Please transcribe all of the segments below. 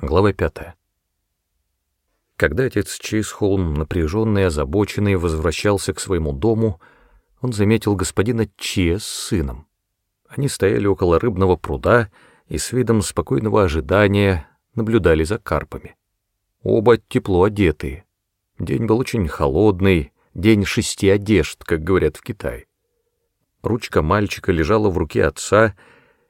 Глава пятая. Когда отец Чейсхолм, напряженный и озабоченный, возвращался к своему дому, он заметил господина Че с сыном. Они стояли около рыбного пруда и с видом спокойного ожидания наблюдали за карпами. Оба тепло одетые. День был очень холодный, день шести одежд, как говорят в Китае. Ручка мальчика лежала в руке отца —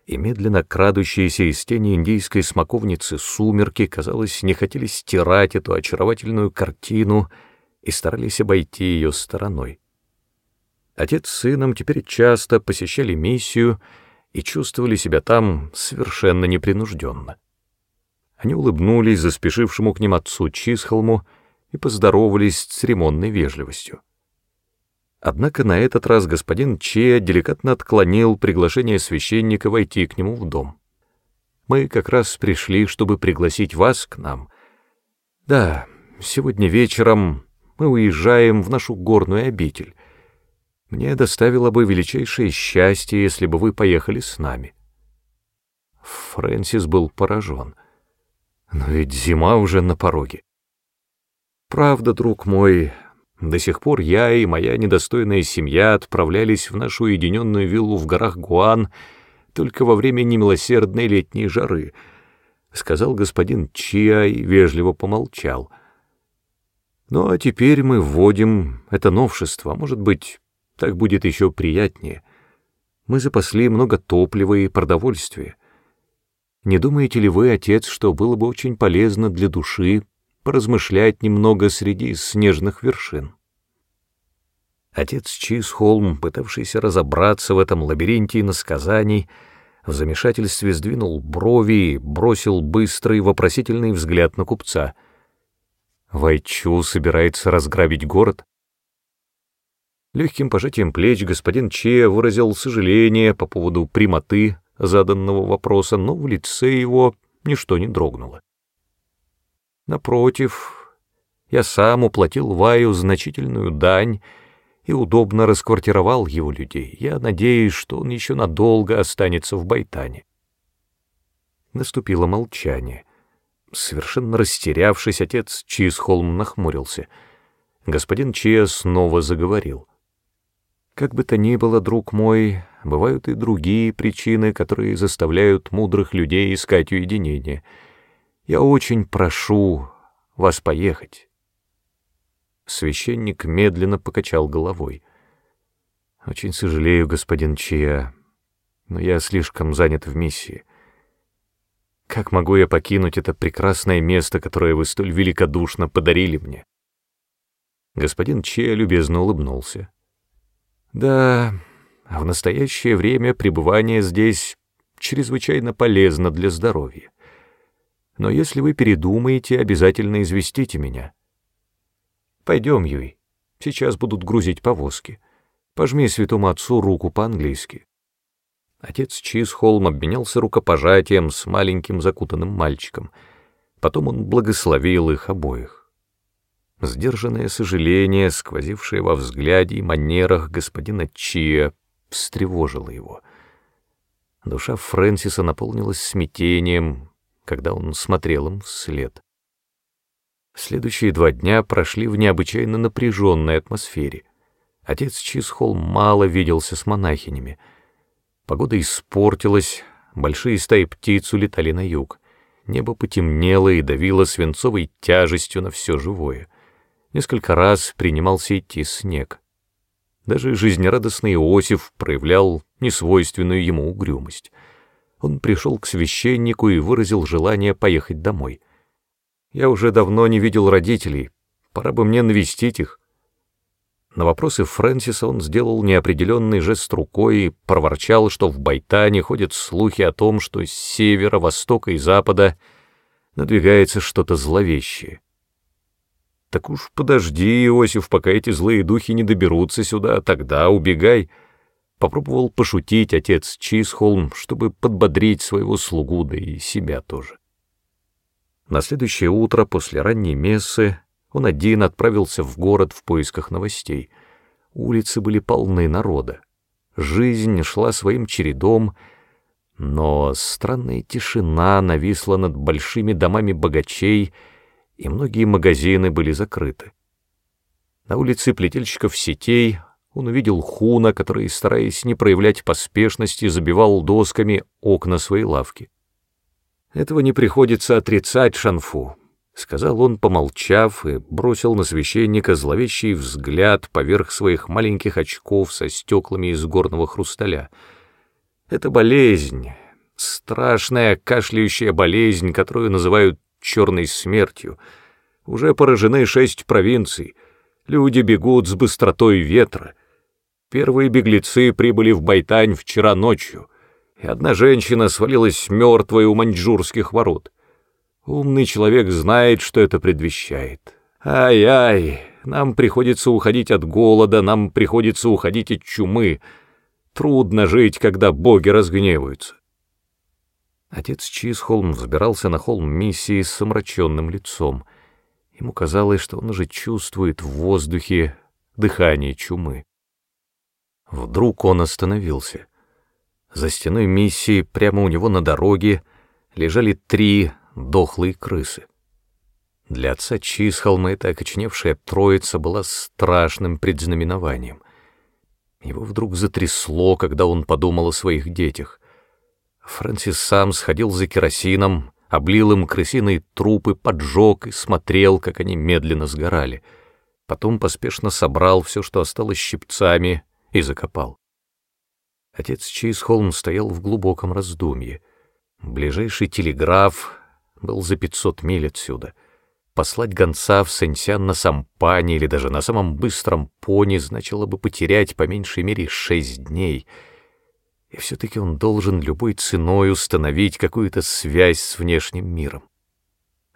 и медленно крадущиеся из тени индийской смоковницы сумерки, казалось, не хотели стирать эту очаровательную картину и старались обойти ее стороной. Отец с сыном теперь часто посещали миссию и чувствовали себя там совершенно непринужденно. Они улыбнулись заспешившему к ним отцу Чисхолму и поздоровались с церемонной вежливостью. Однако на этот раз господин Че деликатно отклонил приглашение священника войти к нему в дом. «Мы как раз пришли, чтобы пригласить вас к нам. Да, сегодня вечером мы уезжаем в нашу горную обитель. Мне доставило бы величайшее счастье, если бы вы поехали с нами». Фрэнсис был поражен. «Но ведь зима уже на пороге». «Правда, друг мой, до сих пор я и моя недостойная семья отправлялись в нашу уединенную виллу в горах Гуан только во время немилосердной летней жары, — сказал господин Чиа вежливо помолчал. Ну а теперь мы вводим это новшество, может быть, так будет еще приятнее. Мы запасли много топлива и продовольствия. Не думаете ли вы, отец, что было бы очень полезно для души поразмышлять немного среди снежных вершин. Отец Чисхолм, пытавшийся разобраться в этом лабиринте иносказаний, в замешательстве сдвинул брови и бросил быстрый вопросительный взгляд на купца. Вайчу собирается разграбить город? Легким пожатием плеч господин Че выразил сожаление по поводу прямоты заданного вопроса, но в лице его ничто не дрогнуло. Напротив, я сам уплатил Ваю значительную дань и удобно расквартировал его людей. Я надеюсь, что он еще надолго останется в Байтане. Наступило молчание. Совершенно растерявшись, отец Чизхолм нахмурился. Господин Чия снова заговорил. «Как бы то ни было, друг мой, бывают и другие причины, которые заставляют мудрых людей искать уединение». Я очень прошу вас поехать. Священник медленно покачал головой. Очень сожалею, господин Чия, но я слишком занят в миссии. Как могу я покинуть это прекрасное место, которое вы столь великодушно подарили мне? Господин Чия любезно улыбнулся. Да, в настоящее время пребывание здесь чрезвычайно полезно для здоровья но если вы передумаете, обязательно известите меня. Пойдем, Юй, сейчас будут грузить повозки. Пожми святому отцу руку по-английски. Отец Чизхолм обменялся рукопожатием с маленьким закутанным мальчиком. Потом он благословил их обоих. Сдержанное сожаление, сквозившее во взгляде и манерах господина Чия, встревожило его. Душа Фрэнсиса наполнилась смятением, когда он смотрел им вслед. Следующие два дня прошли в необычайно напряженной атмосфере. Отец Чисхол мало виделся с монахинями. Погода испортилась, большие стаи птиц улетали на юг. Небо потемнело и давило свинцовой тяжестью на все живое. Несколько раз принимался идти снег. Даже жизнерадостный Иосиф проявлял несвойственную ему угрюмость — он пришел к священнику и выразил желание поехать домой. «Я уже давно не видел родителей, пора бы мне навестить их». На вопросы Фрэнсиса он сделал неопределенный жест рукой и проворчал, что в Байтане ходят слухи о том, что с севера, востока и запада надвигается что-то зловещее. «Так уж подожди, Иосиф, пока эти злые духи не доберутся сюда, тогда убегай», Попробовал пошутить отец Чисхолм, чтобы подбодрить своего слугу, да и себя тоже. На следующее утро после ранней мессы он один отправился в город в поисках новостей. Улицы были полны народа. Жизнь шла своим чередом, Но странная тишина нависла над большими домами богачей, и многие магазины были закрыты. На улице плетельщиков сетей он увидел Хуна, который, стараясь не проявлять поспешности, забивал досками окна своей лавки. «Этого не приходится отрицать, Шанфу», — сказал он, помолчав, и бросил на священника зловещий взгляд поверх своих маленьких очков со стеклами из горного хрусталя. «Это болезнь, страшная кашляющая болезнь, которую называют черной смертью. Уже поражены шесть провинций. Люди бегут с быстротой ветра. Первые беглецы прибыли в Байтань вчера ночью, и одна женщина свалилась мертвой у маньчжурских ворот. Умный человек знает, что это предвещает. Ай-ай, нам приходится уходить от голода, нам приходится уходить от чумы. Трудно жить, когда боги разгневаются. Отец Чисхолм взбирался на холм миссии с омраченным лицом. Ему казалось, что он уже чувствует в воздухе дыхание чумы. Вдруг он остановился. За стеной миссии, прямо у него на дороге, лежали три дохлые крысы. Для отца Чисхолма эта окоченевшая троица была страшным предзнаменованием. Его вдруг затрясло, когда он подумал о своих детях. Фрэнсис сам сходил за керосином, облил им крысиные трупы, поджег и смотрел, как они медленно сгорали. Потом поспешно собрал все, что осталось щипцами, и закопал. Отец Чейсхолм стоял в глубоком раздумье. Ближайший телеграф был за пятьсот миль отсюда. Послать гонца в Сэнсян на сампане или даже на самом быстром пони значило бы потерять по меньшей мере шесть дней. И все-таки он должен любой ценой установить какую-то связь с внешним миром.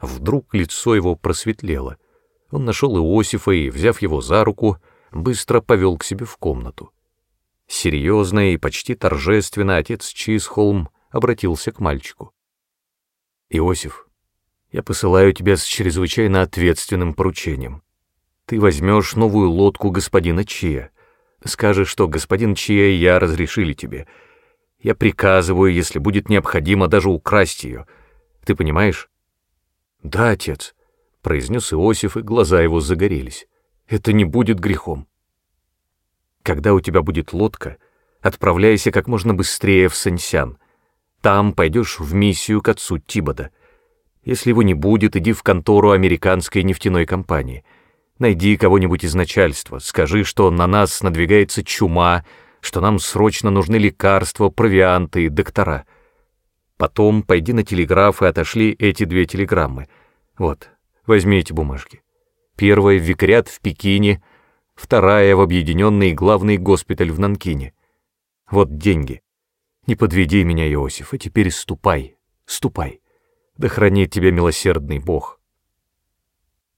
Вдруг лицо его просветлело. Он нашел Иосифа и, взяв его за руку, быстро повел к себе в комнату. Серьезно и почти торжественно отец Чисхолм обратился к мальчику. «Иосиф, я посылаю тебя с чрезвычайно ответственным поручением. Ты возьмешь новую лодку господина Чия. Скажешь, что господин Чия и я разрешили тебе. Я приказываю, если будет необходимо, даже украсть ее. Ты понимаешь?» «Да, отец», — произнес Иосиф, и глаза его загорелись. Это не будет грехом. Когда у тебя будет лодка, отправляйся как можно быстрее в Сэнсян. Там пойдешь в миссию к отцу Тибода. Если его не будет, иди в контору американской нефтяной компании. Найди кого-нибудь из начальства, скажи, что на нас надвигается чума, что нам срочно нужны лекарства, провианты доктора. Потом пойди на телеграф и отошли эти две телеграммы. Вот, возьми эти бумажки. Первая в викариат в Пекине, вторая в объединенный главный госпиталь в Нанкине. Вот деньги. Не подведи меня, Иосиф, а теперь ступай, ступай. Да хранит тебя милосердный Бог.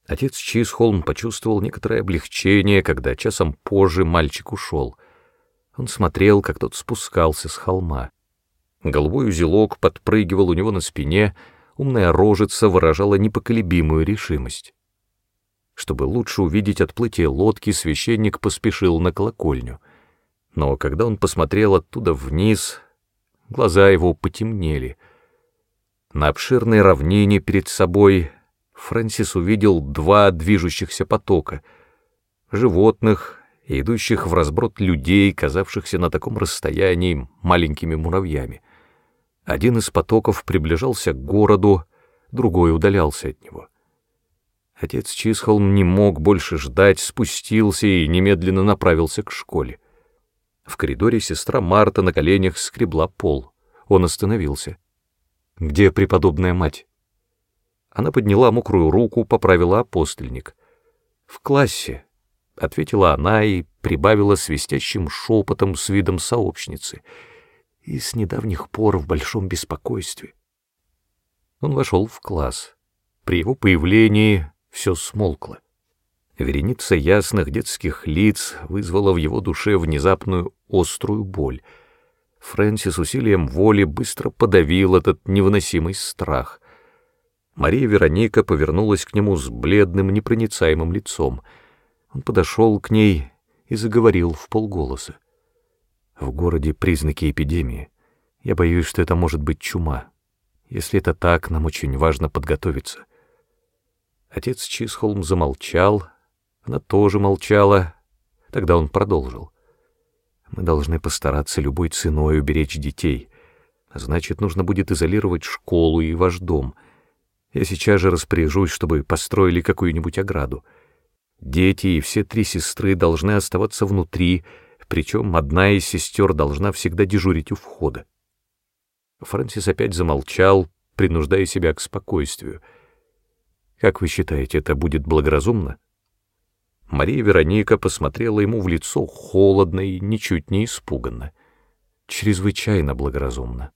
Отец Чисхолм почувствовал некоторое облегчение, когда часом позже мальчик ушел. Он смотрел, как тот спускался с холма. Голубой узелок подпрыгивал у него на спине, умная рожица выражала непоколебимую решимость. Чтобы лучше увидеть отплытие лодки, священник поспешил на колокольню. Но когда он посмотрел оттуда вниз, глаза его потемнели. На обширной равнине перед собой Фрэнсис увидел два движущихся потока — животных идущих в разброд людей, казавшихся на таком расстоянии маленькими муравьями. Один из потоков приближался к городу, другой удалялся от него. Отец Чисхолм не мог больше ждать, спустился и немедленно направился к школе. В коридоре сестра Марта на коленях скребла пол. Он остановился. «Где преподобная мать?» Она подняла мокрую руку, поправила апостольник. «В классе», — ответила она и прибавила свистящим шепотом с видом сообщницы. «И с недавних пор в большом беспокойстве». Он вошел в класс. При его появлении все смолкло. Вереница ясных детских лиц вызвала в его душе внезапную острую боль. Фрэнсис усилием воли быстро подавил этот невыносимый страх. Мария Вероника повернулась к нему с бледным, непроницаемым лицом. Он подошел к ней и заговорил в полголоса. В городе признаки эпидемии. Я боюсь, что это может быть чума. Если это так, нам очень важно подготовиться. Отец Чисхолм замолчал, она тоже молчала. Тогда он продолжил. Мы должны постараться любой ценой уберечь детей. Значит, нужно будет изолировать школу и ваш дом. Я сейчас же распоряжусь, чтобы построили какую-нибудь ограду. Дети и все три сестры должны оставаться внутри, причем одна из сестер должна всегда дежурить у входа. Фрэнсис опять замолчал, принуждая себя к спокойствию. «Как вы считаете, это будет благоразумно?» Мария Вероника посмотрела ему в лицо холодно и ничуть не испуганно. «Чрезвычайно благоразумно.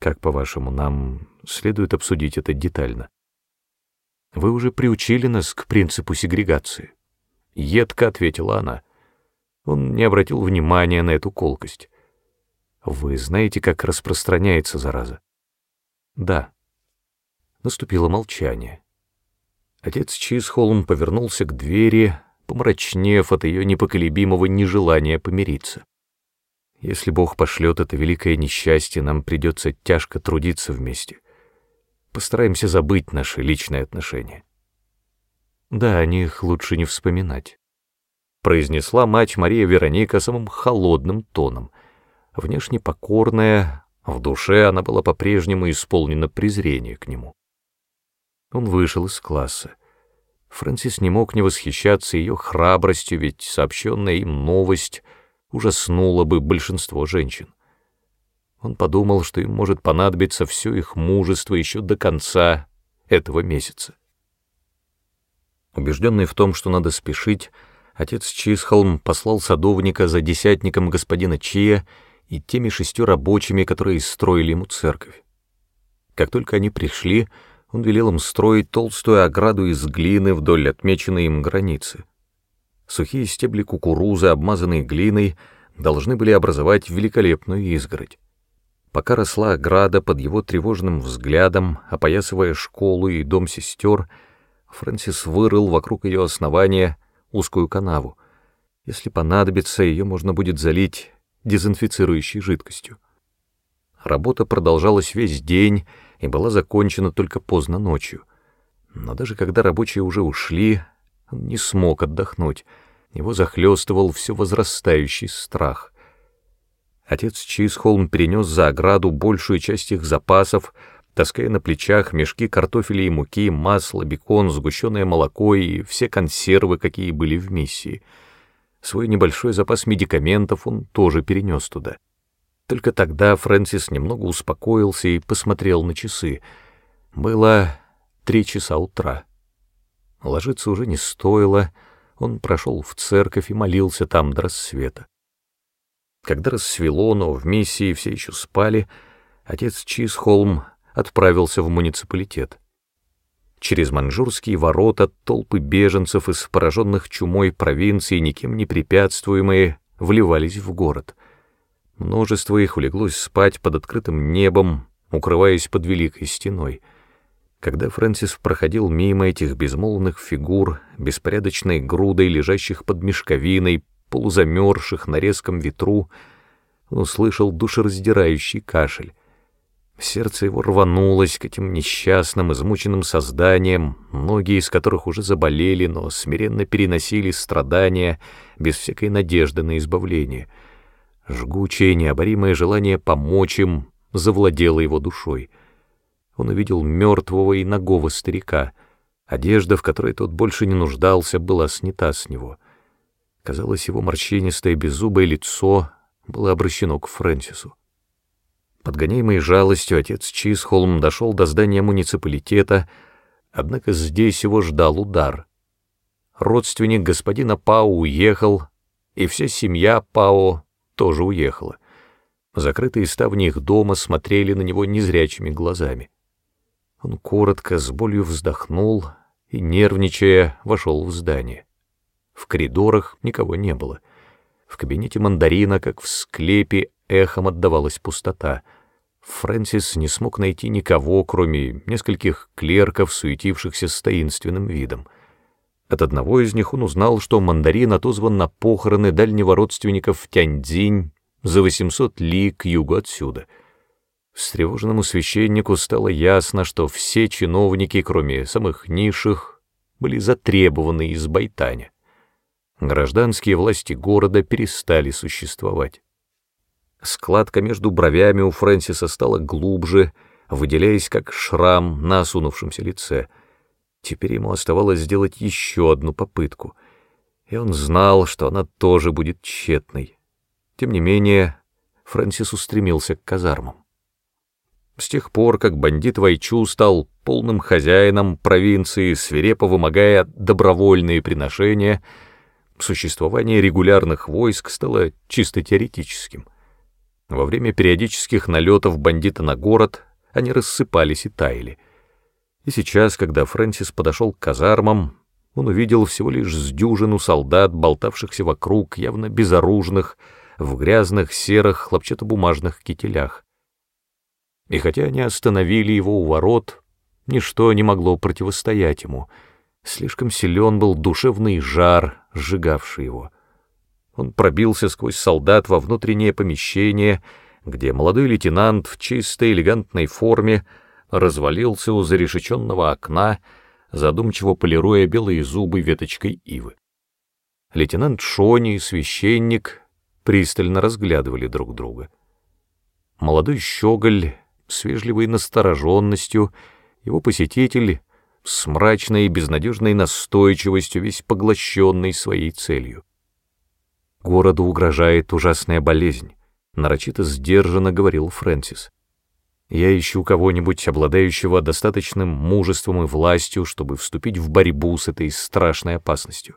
Как, по-вашему, нам следует обсудить это детально?» «Вы уже приучили нас к принципу сегрегации», — едко ответила она. Он не обратил внимания на эту колкость. Вы знаете, как распространяется зараза? Да. Наступило молчание. Отец Чизхолм повернулся к двери, помрачнев от ее непоколебимого нежелания помириться. Если Бог пошлет это великое несчастье, нам придется тяжко трудиться вместе. Постараемся забыть наши личные отношения. Да, о них лучше не вспоминать, — произнесла мать Мария Вероника самым холодным тоном — внешне покорная, в душе она была по-прежнему исполнена презрения к нему. Он вышел из класса. Фрэнсис не мог не восхищаться ее храбростью, ведь сообщенная им новость ужаснула бы большинство женщин. Он подумал, что им может понадобиться все их мужество еще до конца этого месяца. Убежденный в том, что надо спешить, отец Чисхолм послал садовника за десятником господина Чия и теми шестью рабочими, которые строили ему церковь. Как только они пришли, он велел им строить толстую ограду из глины вдоль отмеченной им границы. Сухие стебли кукурузы, обмазанные глиной, должны были образовать великолепную изгородь. Пока росла ограда под его тревожным взглядом, опоясывая школу и дом сестер, Фрэнсис вырыл вокруг ее основания узкую канаву. Если понадобится, ее можно будет залить дезинфицирующей жидкостью. Работа продолжалась весь день и была закончена только поздно ночью. Но даже когда рабочие уже ушли, он не смог отдохнуть. Его захлестывал все возрастающий страх. Отец Чисхолм перенес за ограду большую часть их запасов, таская на плечах мешки картофеля и муки, масло, бекон, сгущенное молоко и все консервы, какие были в миссии — Свой небольшой запас медикаментов он тоже перенес туда. Только тогда Фрэнсис немного успокоился и посмотрел на часы. Было три часа утра. Ложиться уже не стоило, он прошел в церковь и молился там до рассвета. Когда рассвело, но в миссии все еще спали, отец Чисхолм отправился в муниципалитет. Через манжурские ворота толпы беженцев из пораженных чумой провинций, никем не препятствуемые, вливались в город. Множество их улеглось спать под открытым небом, укрываясь под великой стеной. Когда Фрэнсис проходил мимо этих безмолвных фигур, беспорядочной грудой, лежащих под мешковиной, полузамерзших на резком ветру, он услышал душераздирающий кашель. Сердце его рванулось к этим несчастным, измученным созданиям, многие из которых уже заболели, но смиренно переносили страдания без всякой надежды на избавление. Жгучее, необоримое желание помочь им завладело его душой. Он увидел мертвого и нагого старика. Одежда, в которой тот больше не нуждался, была снята с него. Казалось, его морщинистое беззубое лицо было обращено к Фрэнсису. Подгоняемый жалостью, отец Чисхолм дошел до здания муниципалитета, однако здесь его ждал удар. Родственник господина Пау уехал, и вся семья Пао тоже уехала. Закрытые ставни их дома смотрели на него незрячими глазами. Он коротко, с болью вздохнул и, нервничая, вошел в здание. В коридорах никого не было. В кабинете мандарина, как в склепе, эхом отдавалась пустота — Фрэнсис не смог найти никого, кроме нескольких клерков, суетившихся с таинственным видом. От одного из них он узнал, что мандарин отозван на похороны дальнего родственника в Тяньцзинь за 800 ли к югу отсюда. Встревоженному священнику стало ясно, что все чиновники, кроме самых низших, были затребованы из Байтаня. Гражданские власти города перестали существовать. Складка между бровями у Фрэнсиса стала глубже, выделяясь как шрам на осунувшемся лице. Теперь ему оставалось сделать еще одну попытку, и он знал, что она тоже будет тщетной. Тем не менее, Фрэнсис устремился к казармам. С тех пор, как бандит Вайчу стал полным хозяином провинции, свирепо вымогая добровольные приношения, существование регулярных войск стало чисто теоретическим. Во время периодических налетов бандита на город они рассыпались и таяли. И сейчас, когда Фрэнсис подошел к казармам, он увидел всего лишь с дюжину солдат, болтавшихся вокруг, явно безоружных, в грязных серых хлопчатобумажных кителях. И хотя они остановили его у ворот, ничто не могло противостоять ему. Слишком силен был душевный жар, сжигавший его. Он пробился сквозь солдат во внутреннее помещение, где молодой лейтенант в чистой элегантной форме развалился у зарешеченного окна, задумчиво полируя белые зубы веточкой ивы. Лейтенант Шони и священник пристально разглядывали друг друга. Молодой щеголь с вежливой настороженностью, его посетитель с мрачной и безнадежной настойчивостью, весь поглощенный своей целью. Городу угрожает ужасная болезнь, нарочито сдержанно говорил Фрэнсис. Я ищу кого-нибудь, обладающего достаточным мужеством и властью, чтобы вступить в борьбу с этой страшной опасностью.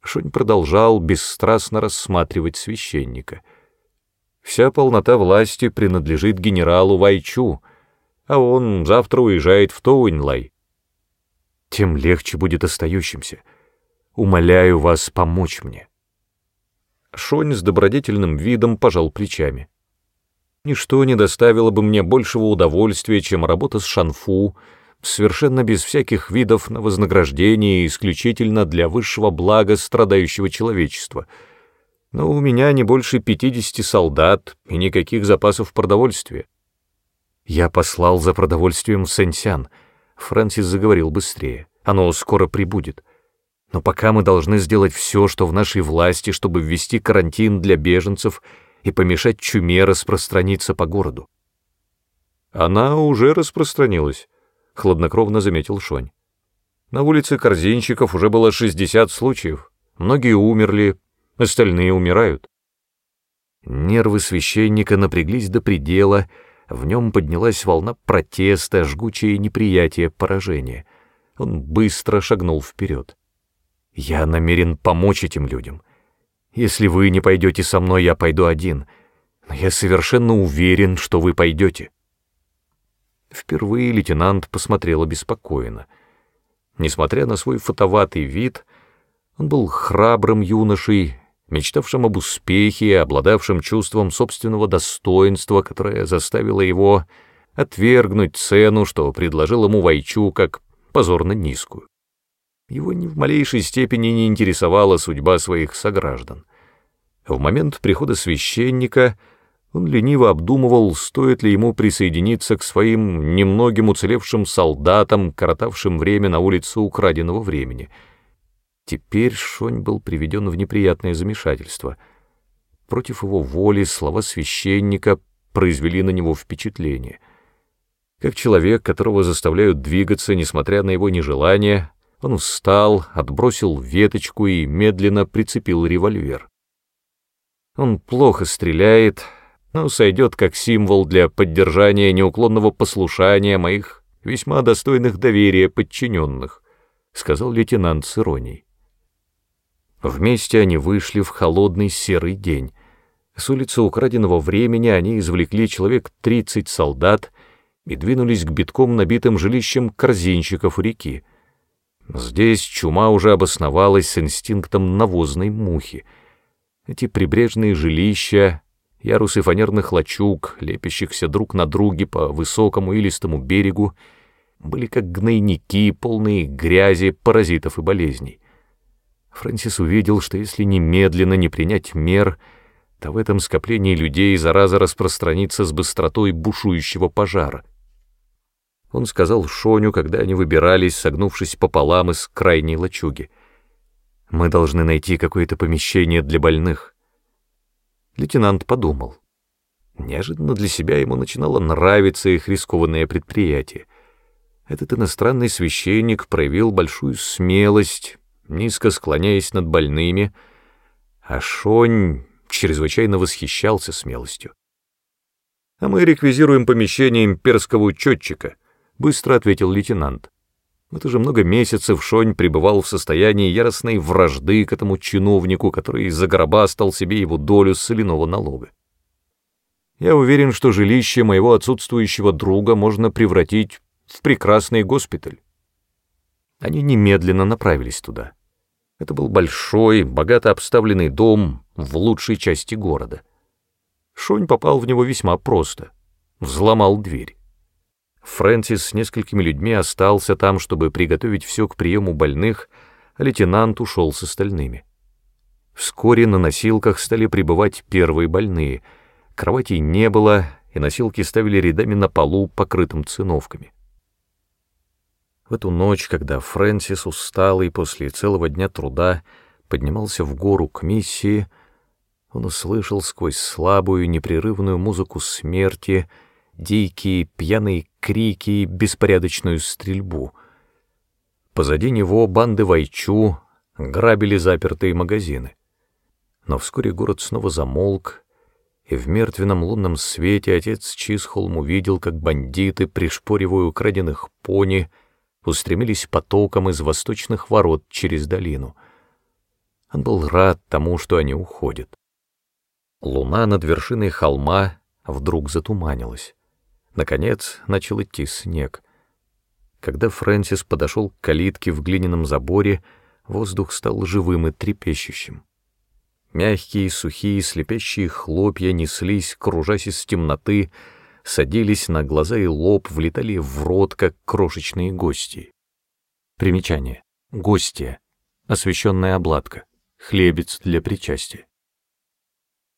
Шунь продолжал бесстрастно рассматривать священника. Вся полнота власти принадлежит генералу Вайчу, а он завтра уезжает в Тоуинлай. Тем легче будет остающимся. Умоляю вас помочь мне. Шонь с добродетельным видом пожал плечами. Ничто не доставило бы мне большего удовольствия, чем работа с Шанфу, совершенно без всяких видов на вознаграждение исключительно для высшего блага страдающего человечества. Но у меня не больше пятидесяти солдат и никаких запасов продовольствия. Я послал за продовольствием в Сэнсян. Фрэнсис заговорил быстрее. Оно скоро прибудет. Но пока мы должны сделать все, что в нашей власти, чтобы ввести карантин для беженцев и помешать чуме распространиться по городу. Она уже распространилась хладнокровно заметил Шонь. На улице корзинщиков уже было 60 случаев. Многие умерли, остальные умирают. Нервы священника напряглись до предела, в нем поднялась волна протеста, жгучее неприятие поражения. Он быстро шагнул вперед. «Я намерен помочь этим людям. Если вы не пойдете со мной, я пойду один. Но я совершенно уверен, что вы пойдете». Впервые лейтенант посмотрел обеспокоенно. Несмотря на свой фотоватый вид, он был храбрым юношей, мечтавшим об успехе, обладавшим чувством собственного достоинства, которое заставило его отвергнуть цену, что предложил ему Вайчу как позорно низкую. Его ни в малейшей степени не интересовала судьба своих сограждан. В момент прихода священника — он лениво обдумывал, стоит ли ему присоединиться к своим немногим уцелевшим солдатам, коротавшим время на улице украденного времени. Теперь Шонь был приведен в неприятное замешательство. Против его воли слова священника произвели на него впечатление. Как человек, которого заставляют двигаться, несмотря на его нежелание, он встал, отбросил веточку и медленно прицепил револьвер. Он плохо стреляет, но сойдет как символ для поддержания неуклонного послушания моих весьма достойных доверия подчиненных», — сказал лейтенант с иронией. Вместе они вышли в холодный серый день. С улицы украденного времени они извлекли человек тридцать солдат и двинулись к битком набитым жилищам корзинщиков реки. Здесь чума уже обосновалась с инстинктом навозной мухи. Эти прибрежные жилища Ярусы фанерных лачуг, лепящихся друг на друге по высокому и берегу, были как гнойники, полные грязи, паразитов и болезней. Фрэнсис увидел, что если немедленно не принять мер, то в этом скоплении людей зараза распространится с быстротой бушующего пожара. Он сказал Шоню, когда они выбирались, согнувшись пополам из крайней лачуги. «Мы должны найти какое-то помещение для больных». Лейтенант подумал. Неожиданно для себя ему начинало нравиться их рискованное предприятие. Этот иностранный священник проявил большую смелость, низко склоняясь над больными, а Шонь чрезвычайно восхищался смелостью. «А мы реквизируем помещение имперского учетчика», — быстро ответил лейтенант. Вот уже много месяцев Шонь пребывал в состоянии яростной вражды к этому чиновнику, который загробастал себе его долю соляного налога. Я уверен, что жилище моего отсутствующего друга можно превратить в прекрасный госпиталь. Они немедленно направились туда. Это был большой, богато обставленный дом в лучшей части города. Шонь попал в него весьма просто. Взломал дверь. Фрэнсис с несколькими людьми остался там, чтобы приготовить все к приему больных, а лейтенант ушел с остальными. Вскоре на носилках стали прибывать первые больные — Кроватей не было, и носилки ставили рядами на полу, покрытым циновками. В эту ночь, когда Фрэнсис, усталый после целого дня труда, поднимался в гору к миссии, он услышал сквозь слабую, непрерывную музыку смерти дикие, пьяные крики и беспорядочную стрельбу. Позади него банды Вайчу грабили запертые магазины. Но вскоре город снова замолк, и в мертвенном лунном свете отец Чисхолм увидел, как бандиты, пришпоривая украденных пони, устремились потоком из восточных ворот через долину. Он был рад тому, что они уходят. Луна над вершиной холма вдруг затуманилась. Наконец начал идти снег. Когда Фрэнсис подошел к калитке в глиняном заборе, воздух стал живым и трепещущим. Мягкие, сухие, слепящие хлопья неслись, кружась из темноты, садились на глаза и лоб, влетали в рот, как крошечные гости. Примечание. Гостья. Освещенная обладка. Хлебец для причастия.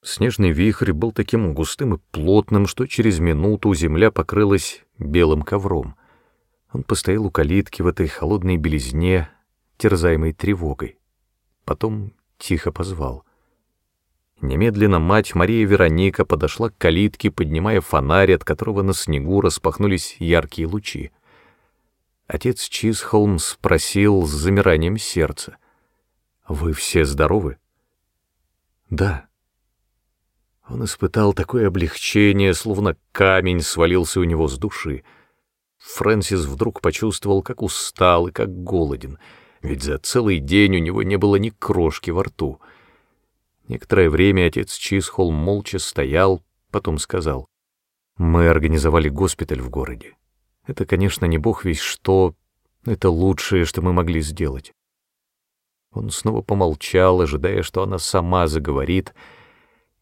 Снежный вихрь был таким густым и плотным, что через минуту земля покрылась белым ковром. Он постоял у калитки в этой холодной белизне, терзаемой тревогой. Потом тихо позвал — Немедленно мать Мария Вероника подошла к калитке, поднимая фонарь, от которого на снегу распахнулись яркие лучи. Отец Чисхолм спросил с замиранием сердца. «Вы все здоровы?» «Да». Он испытал такое облегчение, словно камень свалился у него с души. Фрэнсис вдруг почувствовал, как устал и как голоден, ведь за целый день у него не было ни крошки во рту — Некоторое время отец Чисхол молча стоял, потом сказал. «Мы организовали госпиталь в городе. Это, конечно, не бог весь что, это лучшее, что мы могли сделать». Он снова помолчал, ожидая, что она сама заговорит,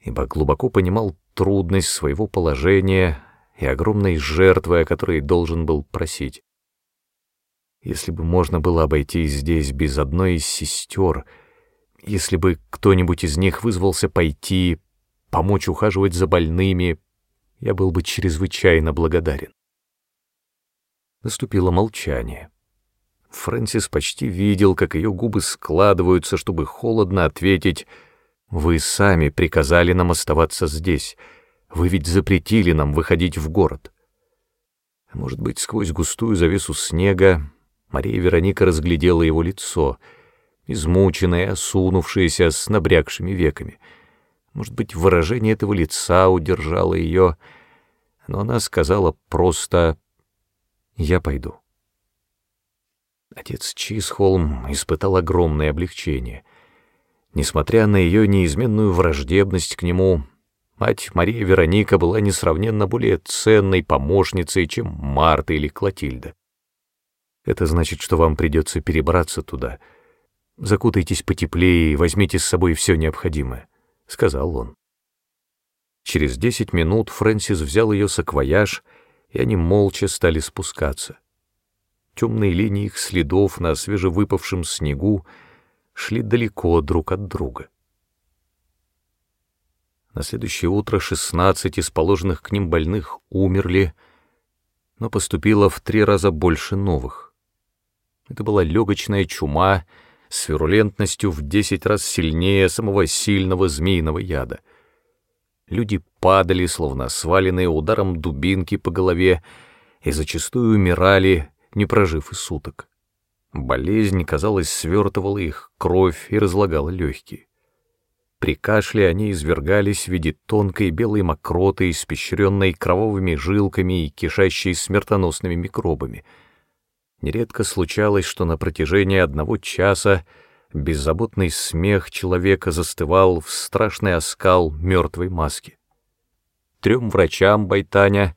ибо глубоко понимал трудность своего положения и огромной жертвы, о которой должен был просить. Если бы можно было обойтись здесь без одной из сестер — если бы кто-нибудь из них вызвался пойти, помочь ухаживать за больными, я был бы чрезвычайно благодарен. Наступило молчание. Фрэнсис почти видел, как ее губы складываются, чтобы холодно ответить «Вы сами приказали нам оставаться здесь. Вы ведь запретили нам выходить в город». Может быть, сквозь густую завесу снега Мария Вероника разглядела его лицо — измученная, осунувшаяся, с набрякшими веками. Может быть, выражение этого лица удержало ее, но она сказала просто «Я пойду». Отец Чисхолм испытал огромное облегчение. Несмотря на ее неизменную враждебность к нему, мать Мария Вероника была несравненно более ценной помощницей, чем Марта или Клотильда. Это значит, что вам придется перебраться туда — Закутайтесь потеплее и возьмите с собой все необходимое», — сказал он. Через десять минут Фрэнсис взял ее саквояж, и они молча стали спускаться. Темные линии их следов на свежевыпавшем снегу шли далеко друг от друга. На следующее утро 16 из положенных к ним больных умерли, но поступило в три раза больше новых. Это была легочная чума с вирулентностью в 10 раз сильнее самого сильного змеиного яда. Люди падали, словно сваленные ударом дубинки по голове, и зачастую умирали, не прожив и суток. Болезнь, казалось, свертывала их кровь и разлагала легкие. При кашле они извергались в виде тонкой белой мокроты, испещренной кровавыми жилками и кишащей смертоносными микробами. Нередко случалось, что на протяжении одного часа беззаботный смех человека застывал в страшный оскал мертвой маски. Трем врачам Байтаня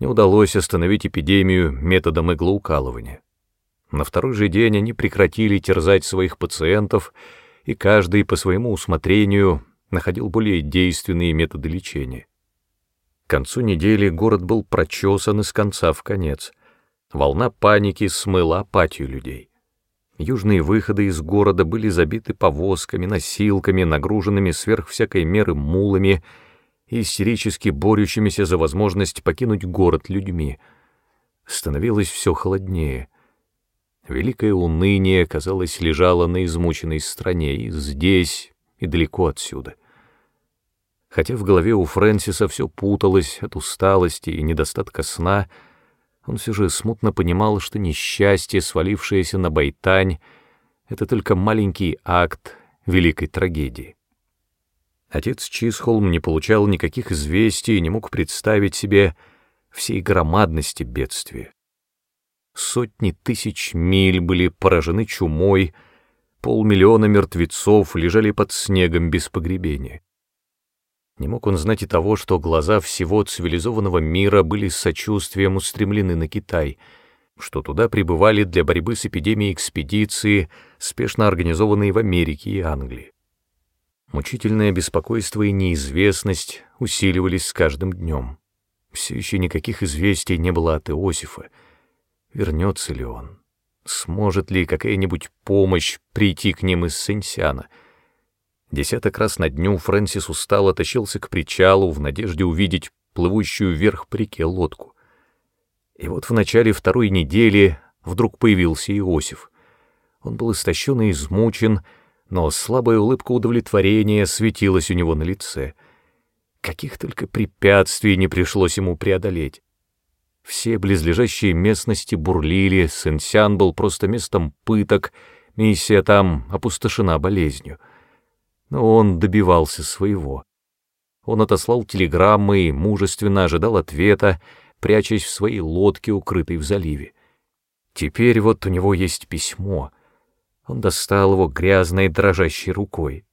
не удалось остановить эпидемию методом иглоукалывания. На второй же день они прекратили терзать своих пациентов — и каждый по своему усмотрению находил более действенные методы лечения. К концу недели город был прочесан из конца в конец. Волна паники смыла апатию людей. Южные выходы из города были забиты повозками, носилками, нагруженными сверх всякой меры мулами и истерически борющимися за возможность покинуть город людьми. Становилось все холоднее — Великое уныние, казалось, лежало на измученной стране и здесь, и далеко отсюда. Хотя в голове у Фрэнсиса все путалось от усталости и недостатка сна, он все же смутно понимал, что несчастье, свалившееся на Байтань, это только маленький акт великой трагедии. Отец Чисхолм не получал никаких известий и не мог представить себе всей громадности бедствия. Сотни тысяч миль были поражены чумой, полмиллиона мертвецов лежали под снегом без погребения. Не мог он знать и того, что глаза всего цивилизованного мира были с сочувствием устремлены на Китай, что туда прибывали для борьбы с эпидемией экспедиции, спешно организованные в Америке и Англии. Мучительное беспокойство и неизвестность усиливались с каждым днем. Все еще никаких известий не было от Иосифа, Вернется ли он? Сможет ли какая-нибудь помощь прийти к ним из Сенсяна? Десяток раз на дню Фрэнсис устало тащился к причалу в надежде увидеть плывущую вверх по реке лодку. И вот в начале второй недели вдруг появился Иосиф. Он был истощен и измучен, но слабая улыбка удовлетворения светилась у него на лице. Каких только препятствий не пришлось ему преодолеть. Все близлежащие местности бурлили, Сэнсян был просто местом пыток, миссия там опустошена болезнью. Но он добивался своего. Он отослал телеграммы и мужественно ожидал ответа, прячась в своей лодке, укрытой в заливе. Теперь вот у него есть письмо. Он достал его грязной дрожащей рукой.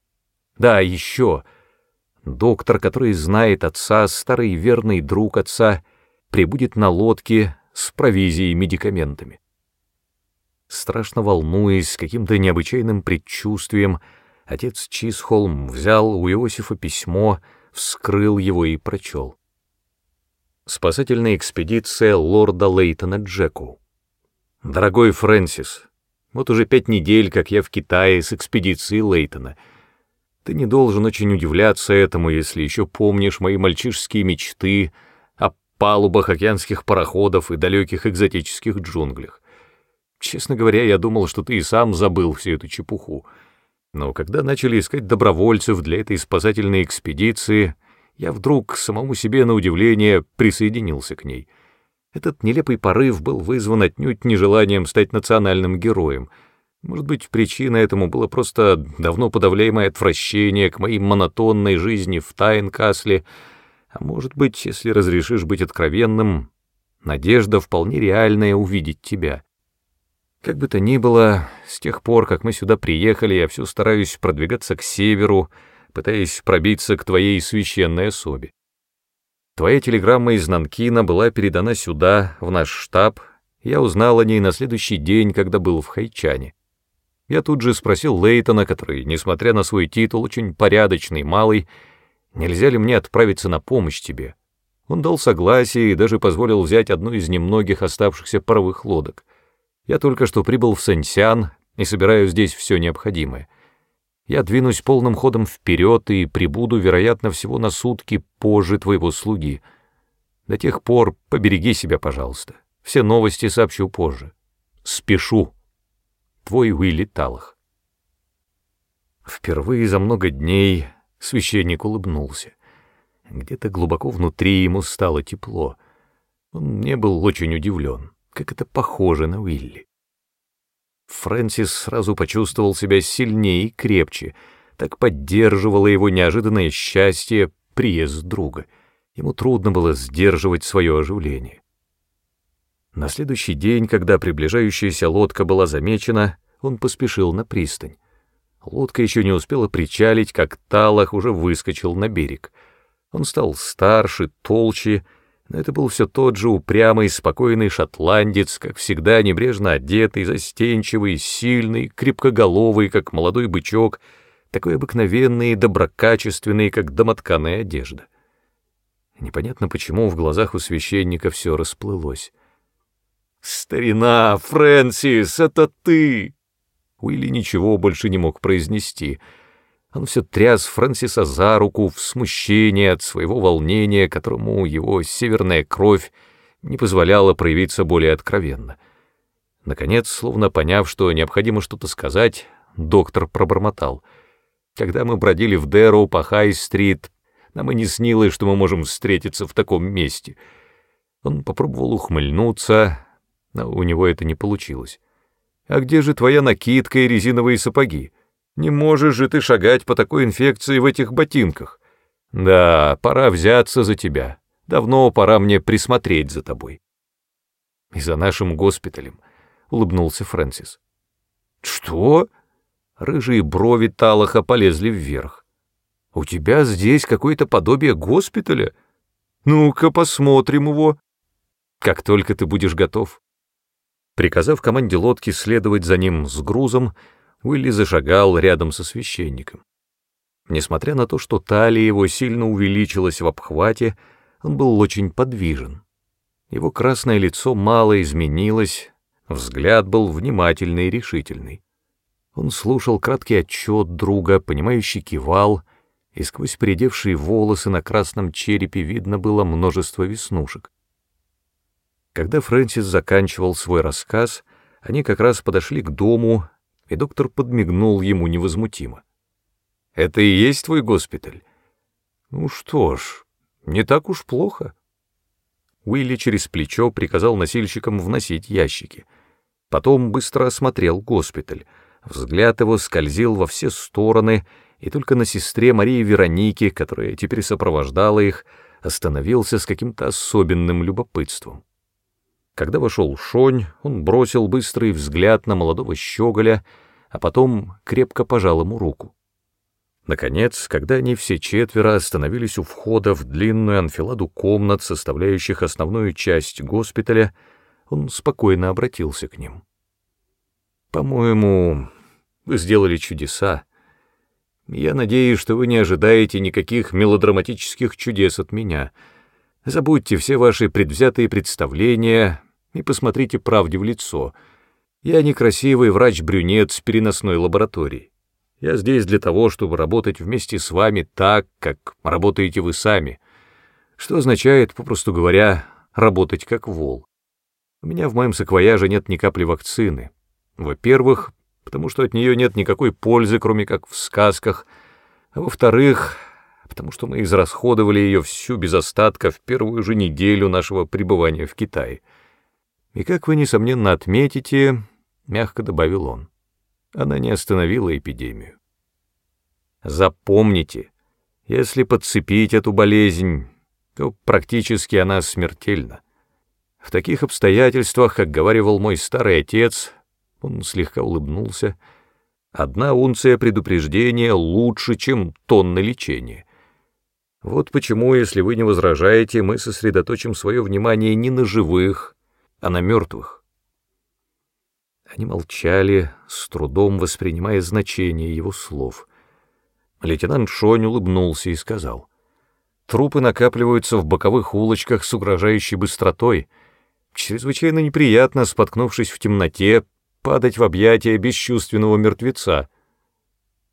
Да, еще. Доктор, который знает отца, старый верный друг отца — прибудет на лодке с провизией и медикаментами. Страшно волнуясь, каким-то необычайным предчувствием, отец Чисхолм взял у Иосифа письмо, вскрыл его и прочел. Спасательная экспедиция лорда Лейтона Джеку. Дорогой Фрэнсис, вот уже пять недель, как я в Китае с экспедицией Лейтона. Ты не должен очень удивляться этому, если еще помнишь мои мальчишеские мечты — палубах океанских пароходов и далеких экзотических джунглях. Честно говоря, я думал, что ты и сам забыл всю эту чепуху. Но когда начали искать добровольцев для этой спасательной экспедиции, я вдруг, самому себе на удивление, присоединился к ней. Этот нелепый порыв был вызван отнюдь нежеланием стать национальным героем. Может быть, причиной этому было просто давно подавляемое отвращение к моей монотонной жизни в Тайнкасле, а может быть, если разрешишь быть откровенным, надежда вполне реальная увидеть тебя. Как бы то ни было, с тех пор, как мы сюда приехали, я все стараюсь продвигаться к северу, пытаясь пробиться к твоей священной особе. Твоя телеграмма из Нанкина была передана сюда, в наш штаб, я узнал о ней на следующий день, когда был в Хайчане. Я тут же спросил Лейтона, который, несмотря на свой титул, очень порядочный малый, Нельзя ли мне отправиться на помощь тебе? Он дал согласие и даже позволил взять одну из немногих оставшихся паровых лодок. Я только что прибыл в Сэнсян и собираю здесь все необходимое. Я двинусь полным ходом вперед и прибуду, вероятно, всего на сутки позже твоего слуги. До тех пор побереги себя, пожалуйста. Все новости сообщу позже. Спешу. Твой Уилли Талах. Впервые за много дней священник улыбнулся. Где-то глубоко внутри ему стало тепло. Он не был очень удивлен, как это похоже на Уилли. Фрэнсис сразу почувствовал себя сильнее и крепче, так поддерживало его неожиданное счастье приезд друга. Ему трудно было сдерживать свое оживление. На следующий день, когда приближающаяся лодка была замечена, он поспешил на пристань. Лодка еще не успела причалить, как Талах уже выскочил на берег. Он стал старше, толще, но это был все тот же упрямый, спокойный шотландец, как всегда небрежно одетый, застенчивый, сильный, крепкоголовый, как молодой бычок, такой обыкновенный и доброкачественный, как домотканая одежда. Непонятно почему в глазах у священника все расплылось. «Старина, Фрэнсис, это ты!» Уилли ничего больше не мог произнести — он все тряс Фрэнсиса за руку в смущении от своего волнения, которому его северная кровь не позволяла проявиться более откровенно. Наконец, словно поняв, что необходимо что-то сказать, доктор пробормотал. Когда мы бродили в Дэру по Хай-стрит, нам и не снилось, что мы можем встретиться в таком месте. Он попробовал ухмыльнуться, но у него это не получилось. «А где же твоя накидка и резиновые сапоги?» Не можешь же ты шагать по такой инфекции в этих ботинках. Да, пора взяться за тебя. Давно пора мне присмотреть за тобой. И за нашим госпиталем, — улыбнулся Фрэнсис. Что? Рыжие брови Талаха полезли вверх. У тебя здесь какое-то подобие госпиталя? Ну-ка посмотрим его. Как только ты будешь готов. Приказав команде лодки следовать за ним с грузом, Уилли зашагал рядом со священником. Несмотря на то, что талия его сильно увеличилась в обхвате, он был очень подвижен. Его красное лицо мало изменилось, взгляд был внимательный и решительный. Он слушал краткий отчет друга, понимающий кивал, и сквозь придевшие волосы на красном черепе видно было множество веснушек. Когда Фрэнсис заканчивал свой рассказ, они как раз подошли к дому, и доктор подмигнул ему невозмутимо. «Это и есть твой госпиталь?» «Ну что ж, не так уж плохо». Уилли через плечо приказал носильщикам вносить ящики. Потом быстро осмотрел госпиталь. Взгляд его скользил во все стороны, и только на сестре Марии Веронике, которая теперь сопровождала их, остановился с каким-то особенным любопытством. Когда вошел Шонь, он бросил быстрый взгляд на молодого щеголя, а потом крепко пожал ему руку. Наконец, когда они все четверо остановились у входа в длинную анфиладу комнат, составляющих основную часть госпиталя, он спокойно обратился к ним. «По-моему, вы сделали чудеса. Я надеюсь, что вы не ожидаете никаких мелодраматических чудес от меня. Забудьте все ваши предвзятые представления, и посмотрите правде в лицо. Я не красивый врач-брюнет с переносной лабораторией. Я здесь для того, чтобы работать вместе с вами так, как работаете вы сами, что означает, попросту говоря, работать как вол. У меня в моем саквояже нет ни капли вакцины. Во-первых, потому что от нее нет никакой пользы, кроме как в сказках, а во-вторых, потому что мы израсходовали ее всю без остатка в первую же неделю нашего пребывания в Китае. И как вы, несомненно, отметите, — мягко добавил он, — она не остановила эпидемию. Запомните, если подцепить эту болезнь, то практически она смертельна. В таких обстоятельствах, как говаривал мой старый отец, он слегка улыбнулся, одна унция предупреждения лучше, чем тонна лечения. Вот почему, если вы не возражаете, мы сосредоточим свое внимание не на живых, а на мертвых. Они молчали, с трудом воспринимая значение его слов. Лейтенант Шонь улыбнулся и сказал, «Трупы накапливаются в боковых улочках с угрожающей быстротой. Чрезвычайно неприятно, споткнувшись в темноте, падать в объятия бесчувственного мертвеца.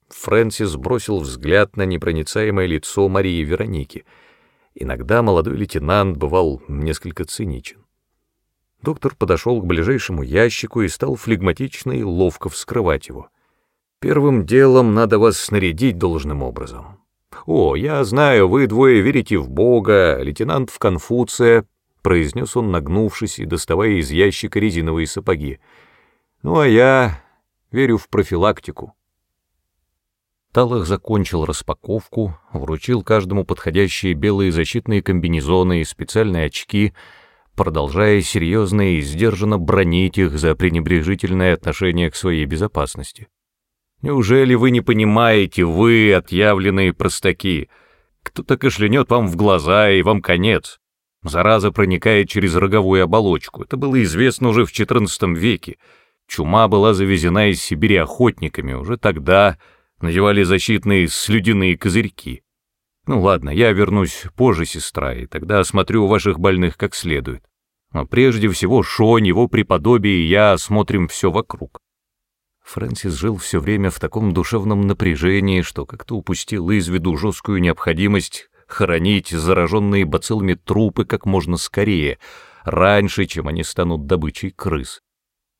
Фрэнсис бросил взгляд на непроницаемое лицо Марии Вероники. Иногда молодой лейтенант бывал несколько циничен. Доктор подошел к ближайшему ящику и стал флегматично и ловко вскрывать его. «Первым делом надо вас снарядить должным образом. О, я знаю, вы двое верите в Бога, лейтенант в Конфуция», — произнес он, нагнувшись и доставая из ящика резиновые сапоги. «Ну, а я верю в профилактику». Талах закончил распаковку, вручил каждому подходящие белые защитные комбинезоны и специальные очки, продолжая серьезно и сдержанно бронить их за пренебрежительное отношение к своей безопасности. «Неужели вы не понимаете, вы, отъявленные простаки? Кто-то кашлянет вам в глаза, и вам конец. Зараза проникает через роговую оболочку. Это было известно уже в XIV веке. Чума была завезена из Сибири охотниками. Уже тогда надевали защитные слюдяные козырьки. Ну ладно, я вернусь позже, сестра, и тогда осмотрю ваших больных как следует. Но прежде всего Шонь, его преподобие и я осмотрим все вокруг. Фрэнсис жил все время в таком душевном напряжении, что как-то упустил из виду жесткую необходимость хоронить зараженные бациллами трупы как можно скорее, раньше, чем они станут добычей крыс.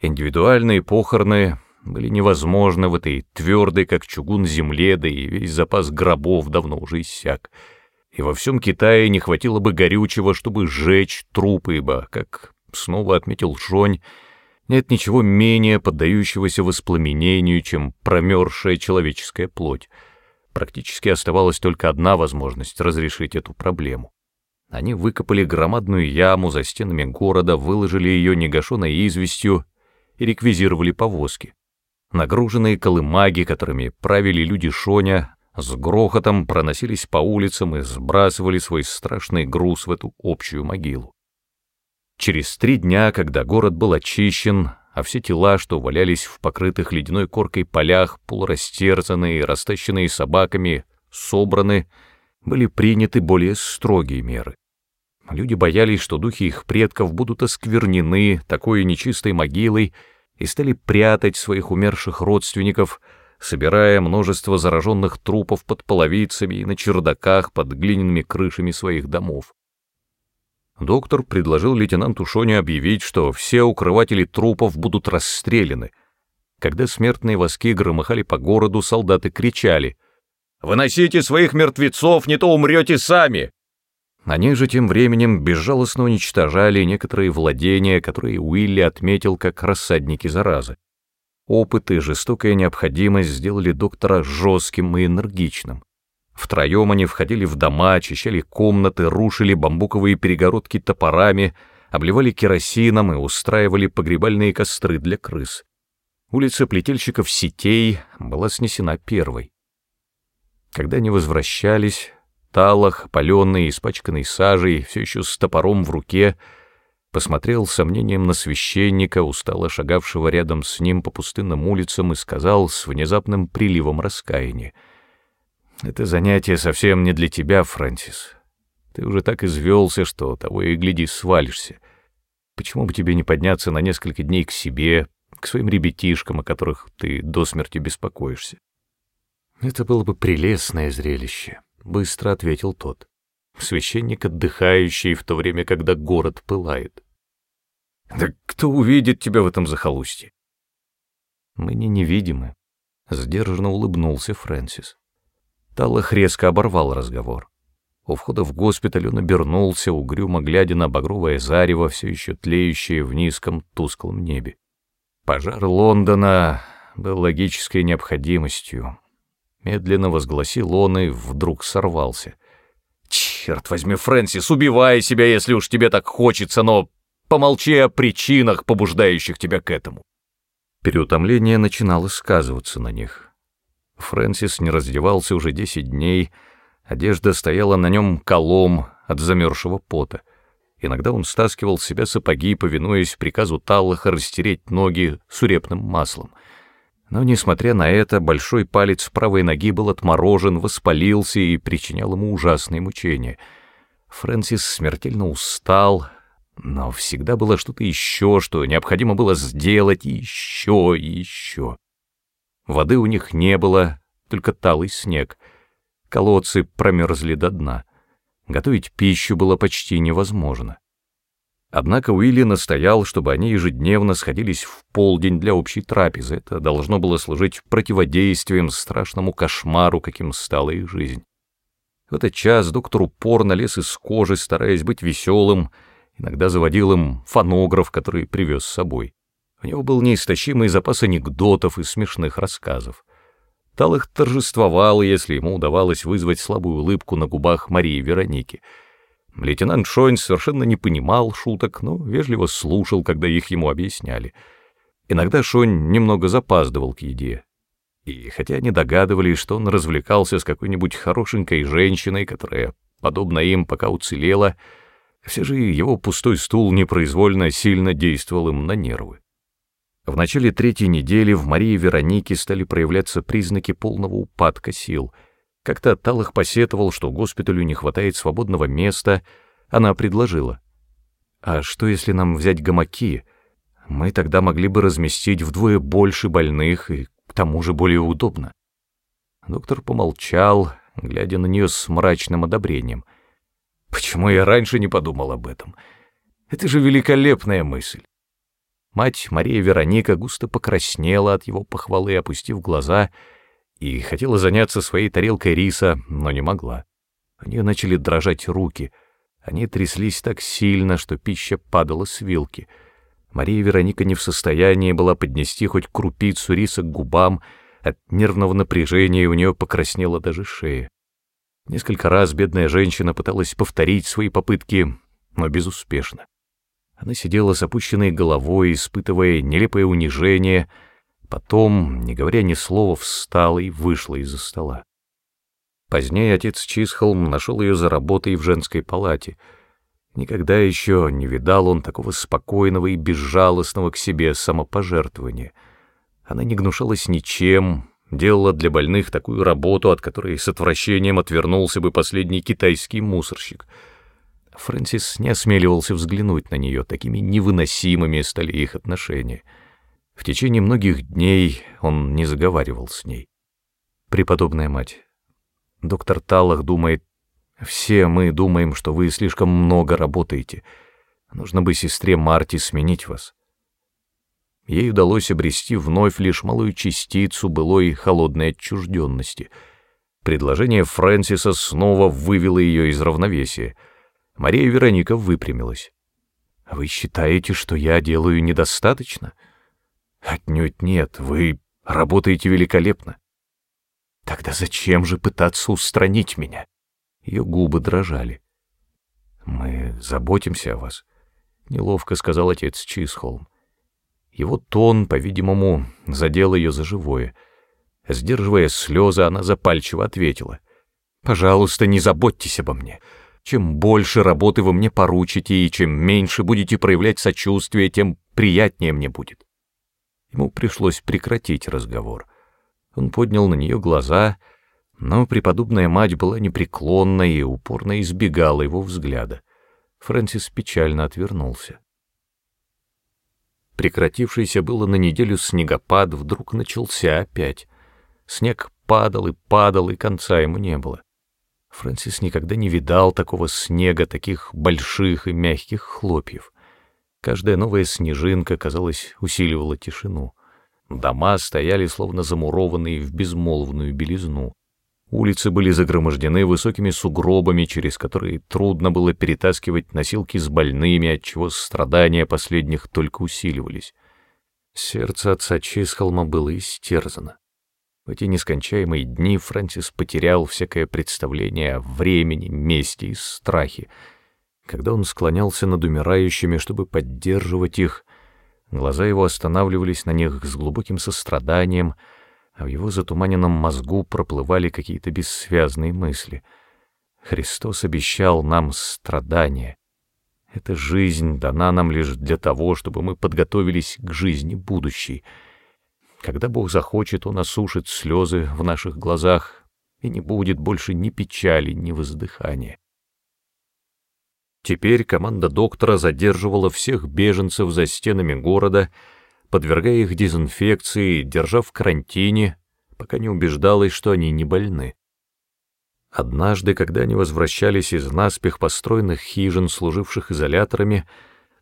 Индивидуальные похороны были невозможны в этой твердой, как чугун, земле, да и весь запас гробов давно уже иссяк. И во всем Китае не хватило бы горючего, чтобы сжечь трупы, ибо, как снова отметил Шонь, нет ничего менее поддающегося воспламенению, чем промерзшая человеческая плоть. Практически оставалась только одна возможность разрешить эту проблему. Они выкопали громадную яму за стенами города, выложили ее негашенной известью и реквизировали повозки. Нагруженные колымаги, которыми правили люди Шоня, с грохотом проносились по улицам и сбрасывали свой страшный груз в эту общую могилу. Через три дня, когда город был очищен, а все тела, что валялись в покрытых ледяной коркой полях, полурастерзанные и растащенные собаками, собраны, были приняты более строгие меры. Люди боялись, что духи их предков будут осквернены такой нечистой могилой, и стали прятать своих умерших родственников, собирая множество зараженных трупов под половицами и на чердаках под глиняными крышами своих домов. Доктор предложил лейтенанту Шоне объявить, что все укрыватели трупов будут расстреляны. Когда смертные воски громыхали по городу, солдаты кричали «Выносите своих мертвецов, не то умрете сами!» Они же тем временем безжалостно уничтожали некоторые владения, которые Уилли отметил как рассадники заразы. Опыт и жестокая необходимость сделали доктора жестким и энергичным. Втроем они входили в дома, очищали комнаты, рушили бамбуковые перегородки топорами, обливали керосином и устраивали погребальные костры для крыс. Улица плетельщиков сетей была снесена первой. Когда они возвращались, Талах, паленый, испачканный сажей, все еще с топором в руке, посмотрел с сомнением на священника, устало шагавшего рядом с ним по пустынным улицам, и сказал с внезапным приливом раскаяния. «Это занятие совсем не для тебя, Фрэнсис. Ты уже так извелся, что того и гляди свалишься. Почему бы тебе не подняться на несколько дней к себе, к своим ребятишкам, о которых ты до смерти беспокоишься?» Это было бы прелестное зрелище быстро ответил тот. Священник, отдыхающий в то время, когда город пылает. Да кто увидит тебя в этом захолустье? Мы не невидимы, сдержанно улыбнулся Фрэнсис. Талах резко оборвал разговор. У входа в госпиталь он обернулся, угрюмо глядя на багровое зарево, все еще тлеющее в низком тусклом небе. Пожар Лондона был логической необходимостью, Медленно возгласил он и вдруг сорвался. «Черт возьми, Фрэнсис, убивай себя, если уж тебе так хочется, но помолчи о причинах, побуждающих тебя к этому». Переутомление начинало сказываться на них. Фрэнсис не раздевался уже десять дней, одежда стояла на нем колом от замерзшего пота. Иногда он стаскивал с себя сапоги, повинуясь приказу Таллаха растереть ноги сурепным маслом — но, несмотря на это, большой палец правой ноги был отморожен, воспалился и причинял ему ужасные мучения. Фрэнсис смертельно устал, но всегда было что-то еще, что необходимо было сделать, еще, и еще. Воды у них не было, только талый снег. Колодцы промерзли до дна. Готовить пищу было почти невозможно. Однако Уилли настоял, чтобы они ежедневно сходились в полдень для общей трапезы. Это должно было служить противодействием страшному кошмару, каким стала их жизнь. В этот час доктор упорно лез из кожи, стараясь быть веселым, иногда заводил им фонограф, который привез с собой. У него был неистощимый запас анекдотов и смешных рассказов. Тал их торжествовал, если ему удавалось вызвать слабую улыбку на губах Марии Вероники — Лейтенант Шойн совершенно не понимал шуток, но вежливо слушал, когда их ему объясняли. Иногда Шойн немного запаздывал к еде. И хотя они догадывались, что он развлекался с какой-нибудь хорошенькой женщиной, которая, подобно им, пока уцелела, все же его пустой стул непроизвольно сильно действовал им на нервы. В начале третьей недели в Марии Веронике стали проявляться признаки полного упадка сил — как-то Талах посетовал, что госпиталю не хватает свободного места. Она предложила. «А что, если нам взять гамаки? Мы тогда могли бы разместить вдвое больше больных и к тому же более удобно». Доктор помолчал, глядя на нее с мрачным одобрением. «Почему я раньше не подумал об этом? Это же великолепная мысль!» Мать Мария Вероника густо покраснела от его похвалы, опустив глаза — и хотела заняться своей тарелкой риса, но не могла. У нее начали дрожать руки. Они тряслись так сильно, что пища падала с вилки. Мария Вероника не в состоянии была поднести хоть крупицу риса к губам, от нервного напряжения у нее покраснела даже шея. Несколько раз бедная женщина пыталась повторить свои попытки, но безуспешно. Она сидела с опущенной головой, испытывая нелепое унижение — Потом, не говоря ни слова, встала и вышла из-за стола. Позднее отец Чисхолм нашел ее за работой в женской палате. Никогда еще не видал он такого спокойного и безжалостного к себе самопожертвования. Она не гнушалась ничем, делала для больных такую работу, от которой с отвращением отвернулся бы последний китайский мусорщик. Фрэнсис не осмеливался взглянуть на нее, такими невыносимыми стали их отношения — в течение многих дней он не заговаривал с ней. Преподобная мать, доктор Талах думает, все мы думаем, что вы слишком много работаете. Нужно бы сестре Марти сменить вас. Ей удалось обрести вновь лишь малую частицу былой холодной отчужденности. Предложение Фрэнсиса снова вывело ее из равновесия. Мария Вероника выпрямилась. «Вы считаете, что я делаю недостаточно?» Отнюдь нет, вы работаете великолепно. Тогда зачем же пытаться устранить меня? Ее губы дрожали. Мы заботимся о вас, неловко сказал отец Чисхолм. Его тон, по-видимому, задел ее за живое. Сдерживая слезы, она запальчиво ответила. «Пожалуйста, не заботьтесь обо мне. Чем больше работы вы мне поручите и чем меньше будете проявлять сочувствие, тем приятнее мне будет. Ему пришлось прекратить разговор. Он поднял на нее глаза, но преподобная мать была непреклонна и упорно избегала его взгляда. Фрэнсис печально отвернулся. Прекратившийся было на неделю снегопад вдруг начался опять. Снег падал и падал, и конца ему не было. Фрэнсис никогда не видал такого снега, таких больших и мягких хлопьев. Каждая новая снежинка, казалось, усиливала тишину. Дома стояли словно замурованные в безмолвную белизну. Улицы были загромождены высокими сугробами, через которые трудно было перетаскивать носилки с больными, отчего страдания последних только усиливались. Сердце отца Чисхолма было истерзано. В эти нескончаемые дни Фрэнсис потерял всякое представление о времени, месте и страхе, когда он склонялся над умирающими, чтобы поддерживать их, глаза его останавливались на них с глубоким состраданием, а в его затуманенном мозгу проплывали какие-то бессвязные мысли. Христос обещал нам страдания. Эта жизнь дана нам лишь для того, чтобы мы подготовились к жизни будущей. Когда Бог захочет, Он осушит слезы в наших глазах, и не будет больше ни печали, ни воздыхания. Теперь команда доктора задерживала всех беженцев за стенами города, подвергая их дезинфекции, держа в карантине, пока не убеждалась, что они не больны. Однажды, когда они возвращались из наспех построенных хижин, служивших изоляторами,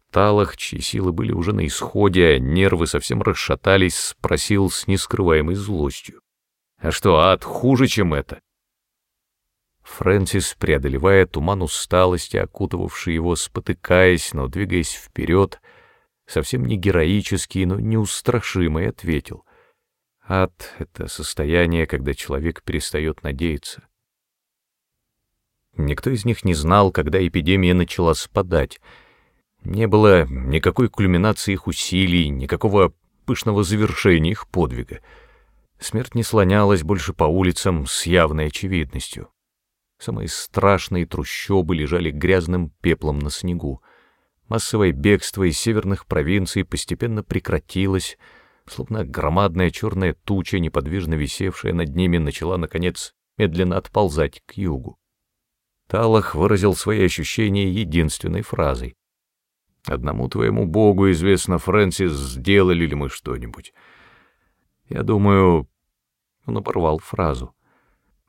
Талах, чьи силы были уже на исходе, а нервы совсем расшатались, спросил с нескрываемой злостью. «А что, ад хуже, чем это?» Фрэнсис, преодолевая туман усталости, окутывавший его, спотыкаясь, но двигаясь вперед, совсем не героический, но неустрашимый, ответил. Ад — это состояние, когда человек перестает надеяться. Никто из них не знал, когда эпидемия начала спадать. Не было никакой кульминации их усилий, никакого пышного завершения их подвига. Смерть не слонялась больше по улицам с явной очевидностью. Самые страшные трущобы лежали грязным пеплом на снегу. Массовое бегство из северных провинций постепенно прекратилось, словно громадная черная туча, неподвижно висевшая над ними, начала, наконец, медленно отползать к югу. Талах выразил свои ощущения единственной фразой. «Одному твоему богу известно, Фрэнсис, сделали ли мы что-нибудь. Я думаю...» Он оборвал фразу.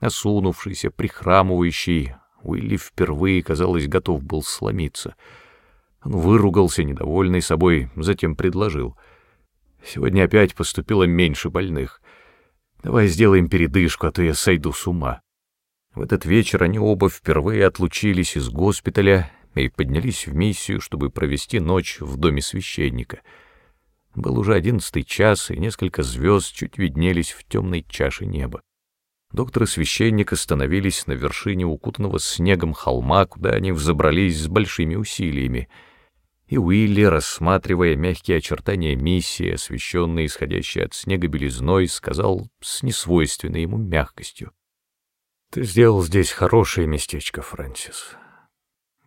Осунувшийся, прихрамывающий, Уилли впервые, казалось, готов был сломиться. Он выругался, недовольный собой, затем предложил. «Сегодня опять поступило меньше больных. Давай сделаем передышку, а то я сойду с ума». В этот вечер они оба впервые отлучились из госпиталя и поднялись в миссию, чтобы провести ночь в доме священника. Был уже одиннадцатый час, и несколько звезд чуть виднелись в темной чаше неба. Доктор и священник остановились на вершине укутанного снегом холма, куда они взобрались с большими усилиями. И Уилли, рассматривая мягкие очертания миссии, освещенные исходящей от снега белизной, сказал с несвойственной ему мягкостью. Ты сделал здесь хорошее местечко, Фрэнсис.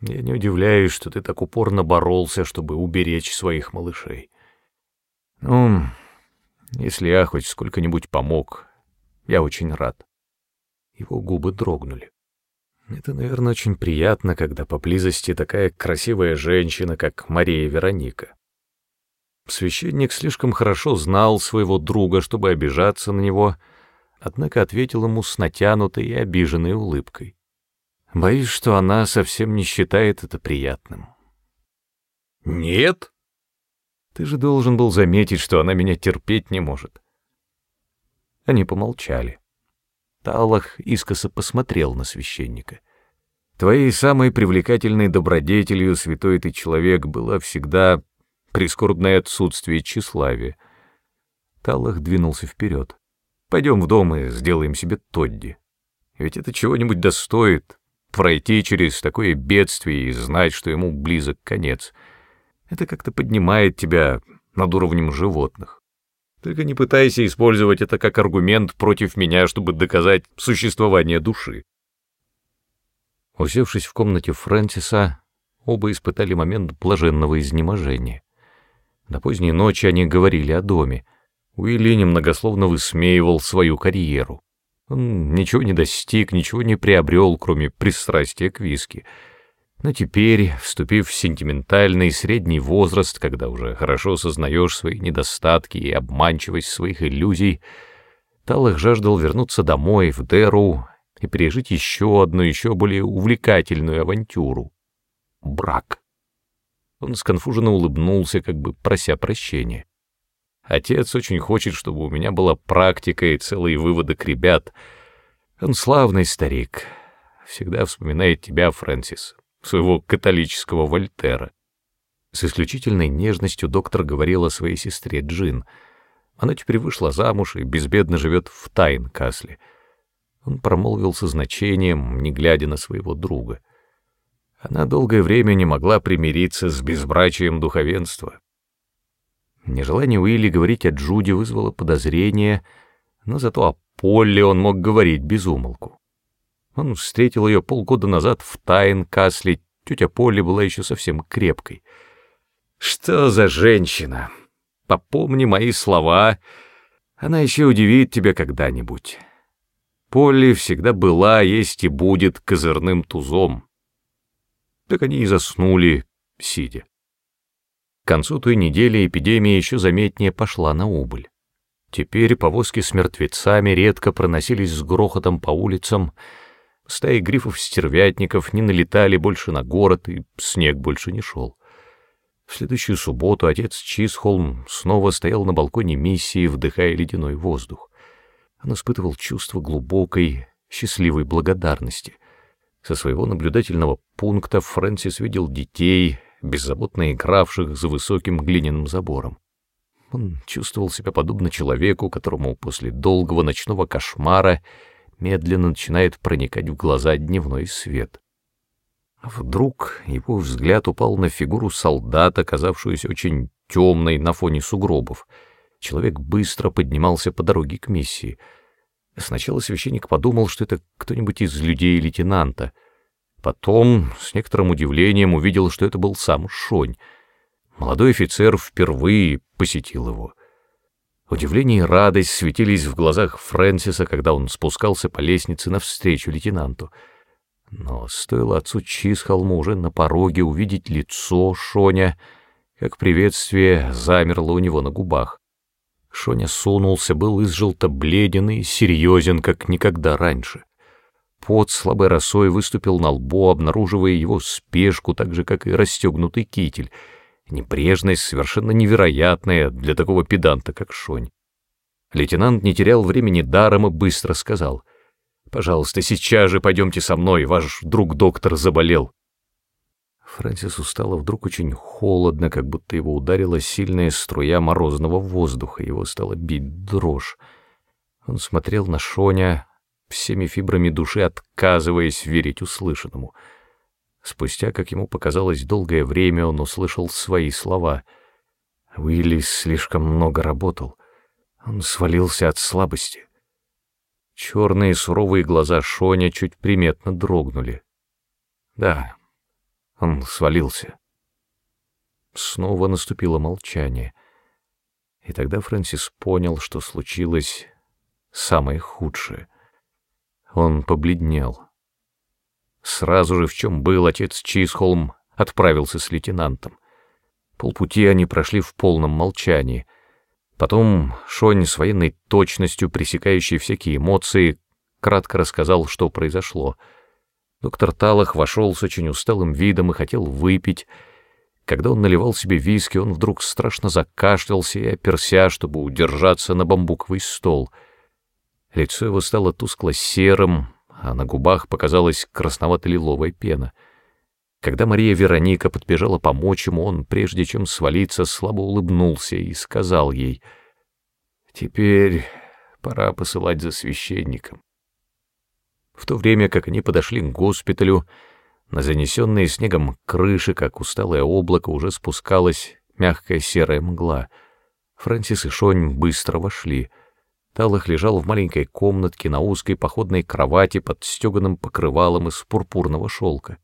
Я не удивляюсь, что ты так упорно боролся, чтобы уберечь своих малышей. Ну, если я хоть сколько-нибудь помог, я очень рад. Его губы дрогнули. Это, наверное, очень приятно, когда поблизости такая красивая женщина, как Мария Вероника. Священник слишком хорошо знал своего друга, чтобы обижаться на него — однако ответил ему с натянутой и обиженной улыбкой. «Боюсь, что она совсем не считает это приятным». «Нет?» «Ты же должен был заметить, что она меня терпеть не может». Они помолчали. Талах искоса посмотрел на священника. «Твоей самой привлекательной добродетелью, святой ты человек, было всегда прискорбное отсутствие тщеславия». Талах двинулся вперед. Пойдем в дом и сделаем себе Тодди. Ведь это чего-нибудь достоит, пройти через такое бедствие и знать, что ему близок конец. Это как-то поднимает тебя над уровнем животных. Только не пытайся использовать это как аргумент против меня, чтобы доказать существование души. Усевшись в комнате Фрэнсиса, оба испытали момент блаженного изнеможения. До поздней ночи они говорили о доме — Уилли немногословно высмеивал свою карьеру. Он ничего не достиг, ничего не приобрел, кроме пристрастия к виски. Но теперь, вступив в сентиментальный средний возраст, когда уже хорошо сознаешь свои недостатки и обманчивость своих иллюзий, Талах жаждал вернуться домой, в Деру, и пережить еще одну, еще более увлекательную авантюру — брак. Он сконфуженно улыбнулся, как бы прося прощения. Отец очень хочет, чтобы у меня была практика и целый выводок ребят. Он славный старик. Всегда вспоминает тебя, Фрэнсис, своего католического Вольтера. С исключительной нежностью доктор говорил о своей сестре Джин. Она теперь вышла замуж и безбедно живет в Тайн-Касле. Он промолвил со значением, не глядя на своего друга. Она долгое время не могла примириться с безбрачием духовенства. Нежелание Уилли говорить о Джуди вызвало подозрение, но зато о Полли он мог говорить без умолку. Он встретил ее полгода назад в Тайн-Касле, тетя Полли была еще совсем крепкой. «Что за женщина? Попомни мои слова, она еще удивит тебя когда-нибудь. Полли всегда была, есть и будет козырным тузом». Так они и заснули, сидя. К концу той недели эпидемия еще заметнее пошла на убыль. Теперь повозки с мертвецами редко проносились с грохотом по улицам, стаи грифов-стервятников не налетали больше на город, и снег больше не шел. В следующую субботу отец Чисхолм снова стоял на балконе миссии, вдыхая ледяной воздух. Он испытывал чувство глубокой, счастливой благодарности. Со своего наблюдательного пункта Фрэнсис видел детей, беззаботно игравших за высоким глиняным забором. Он чувствовал себя подобно человеку, которому после долгого ночного кошмара медленно начинает проникать в глаза дневной свет. Вдруг его взгляд упал на фигуру солдата, казавшуюся очень темной на фоне сугробов. Человек быстро поднимался по дороге к миссии. Сначала священник подумал, что это кто-нибудь из людей лейтенанта. Потом, с некоторым удивлением, увидел, что это был сам Шонь — Молодой офицер впервые посетил его. Удивление и радость светились в глазах Фрэнсиса, когда он спускался по лестнице навстречу лейтенанту. Но стоило отцу Чисхолму уже на пороге увидеть лицо Шоня, как приветствие замерло у него на губах. Шоня сунулся, был изжелто бледен и серьезен, как никогда раньше. Пот слабой росой выступил на лбу, обнаруживая его спешку, так же, как и расстегнутый китель — Небрежность совершенно невероятная для такого педанта, как Шонь. Лейтенант не терял времени даром и быстро сказал. «Пожалуйста, сейчас же пойдемте со мной, ваш друг-доктор заболел». Фрэнсису стало вдруг очень холодно, как будто его ударила сильная струя морозного воздуха, его стало бить дрожь. Он смотрел на Шоня, всеми фибрами души отказываясь верить услышанному — Спустя, как ему показалось, долгое время он услышал свои слова. Уилли слишком много работал. Он свалился от слабости. Черные суровые глаза Шоня чуть приметно дрогнули. Да, он свалился. Снова наступило молчание. И тогда Фрэнсис понял, что случилось самое худшее. Он побледнел. Сразу же, в чем был отец Чисхолм, отправился с лейтенантом. Полпути они прошли в полном молчании. Потом Шонь с военной точностью, пресекающей всякие эмоции, кратко рассказал, что произошло. Доктор Талах вошел с очень усталым видом и хотел выпить. Когда он наливал себе виски, он вдруг страшно закашлялся и оперся, чтобы удержаться на бамбуковый стол. Лицо его стало тускло-серым, а на губах показалась красновато-лиловая пена. Когда Мария Вероника подбежала помочь ему, он, прежде чем свалиться, слабо улыбнулся и сказал ей, «Теперь пора посылать за священником». В то время, как они подошли к госпиталю, на занесенные снегом крыши, как усталое облако, уже спускалась мягкая серая мгла. Фрэнсис и Шонь быстро вошли — Талах лежал в маленькой комнатке на узкой походной кровати под стеганым покрывалом из пурпурного шелка.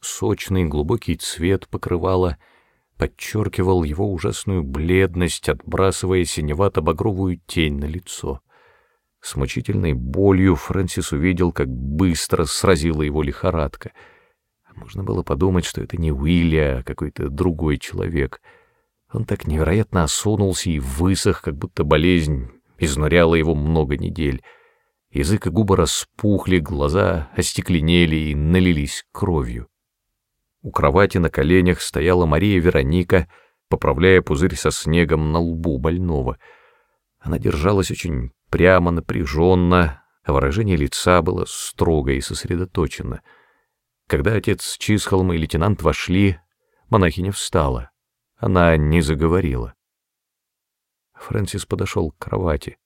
Сочный глубокий цвет покрывала подчеркивал его ужасную бледность, отбрасывая синевато-багровую тень на лицо. С мучительной болью Фрэнсис увидел, как быстро сразила его лихорадка. Можно было подумать, что это не Уилли, а какой-то другой человек. Он так невероятно осунулся и высох, как будто болезнь изнуряла его много недель. Язык и губы распухли, глаза остекленели и налились кровью. У кровати на коленях стояла Мария Вероника, поправляя пузырь со снегом на лбу больного. Она держалась очень прямо, напряженно, а выражение лица было строго и сосредоточено. Когда отец Чисхолм и лейтенант вошли, монахиня встала. Она не заговорила. Фрэнсис подошел к кровати.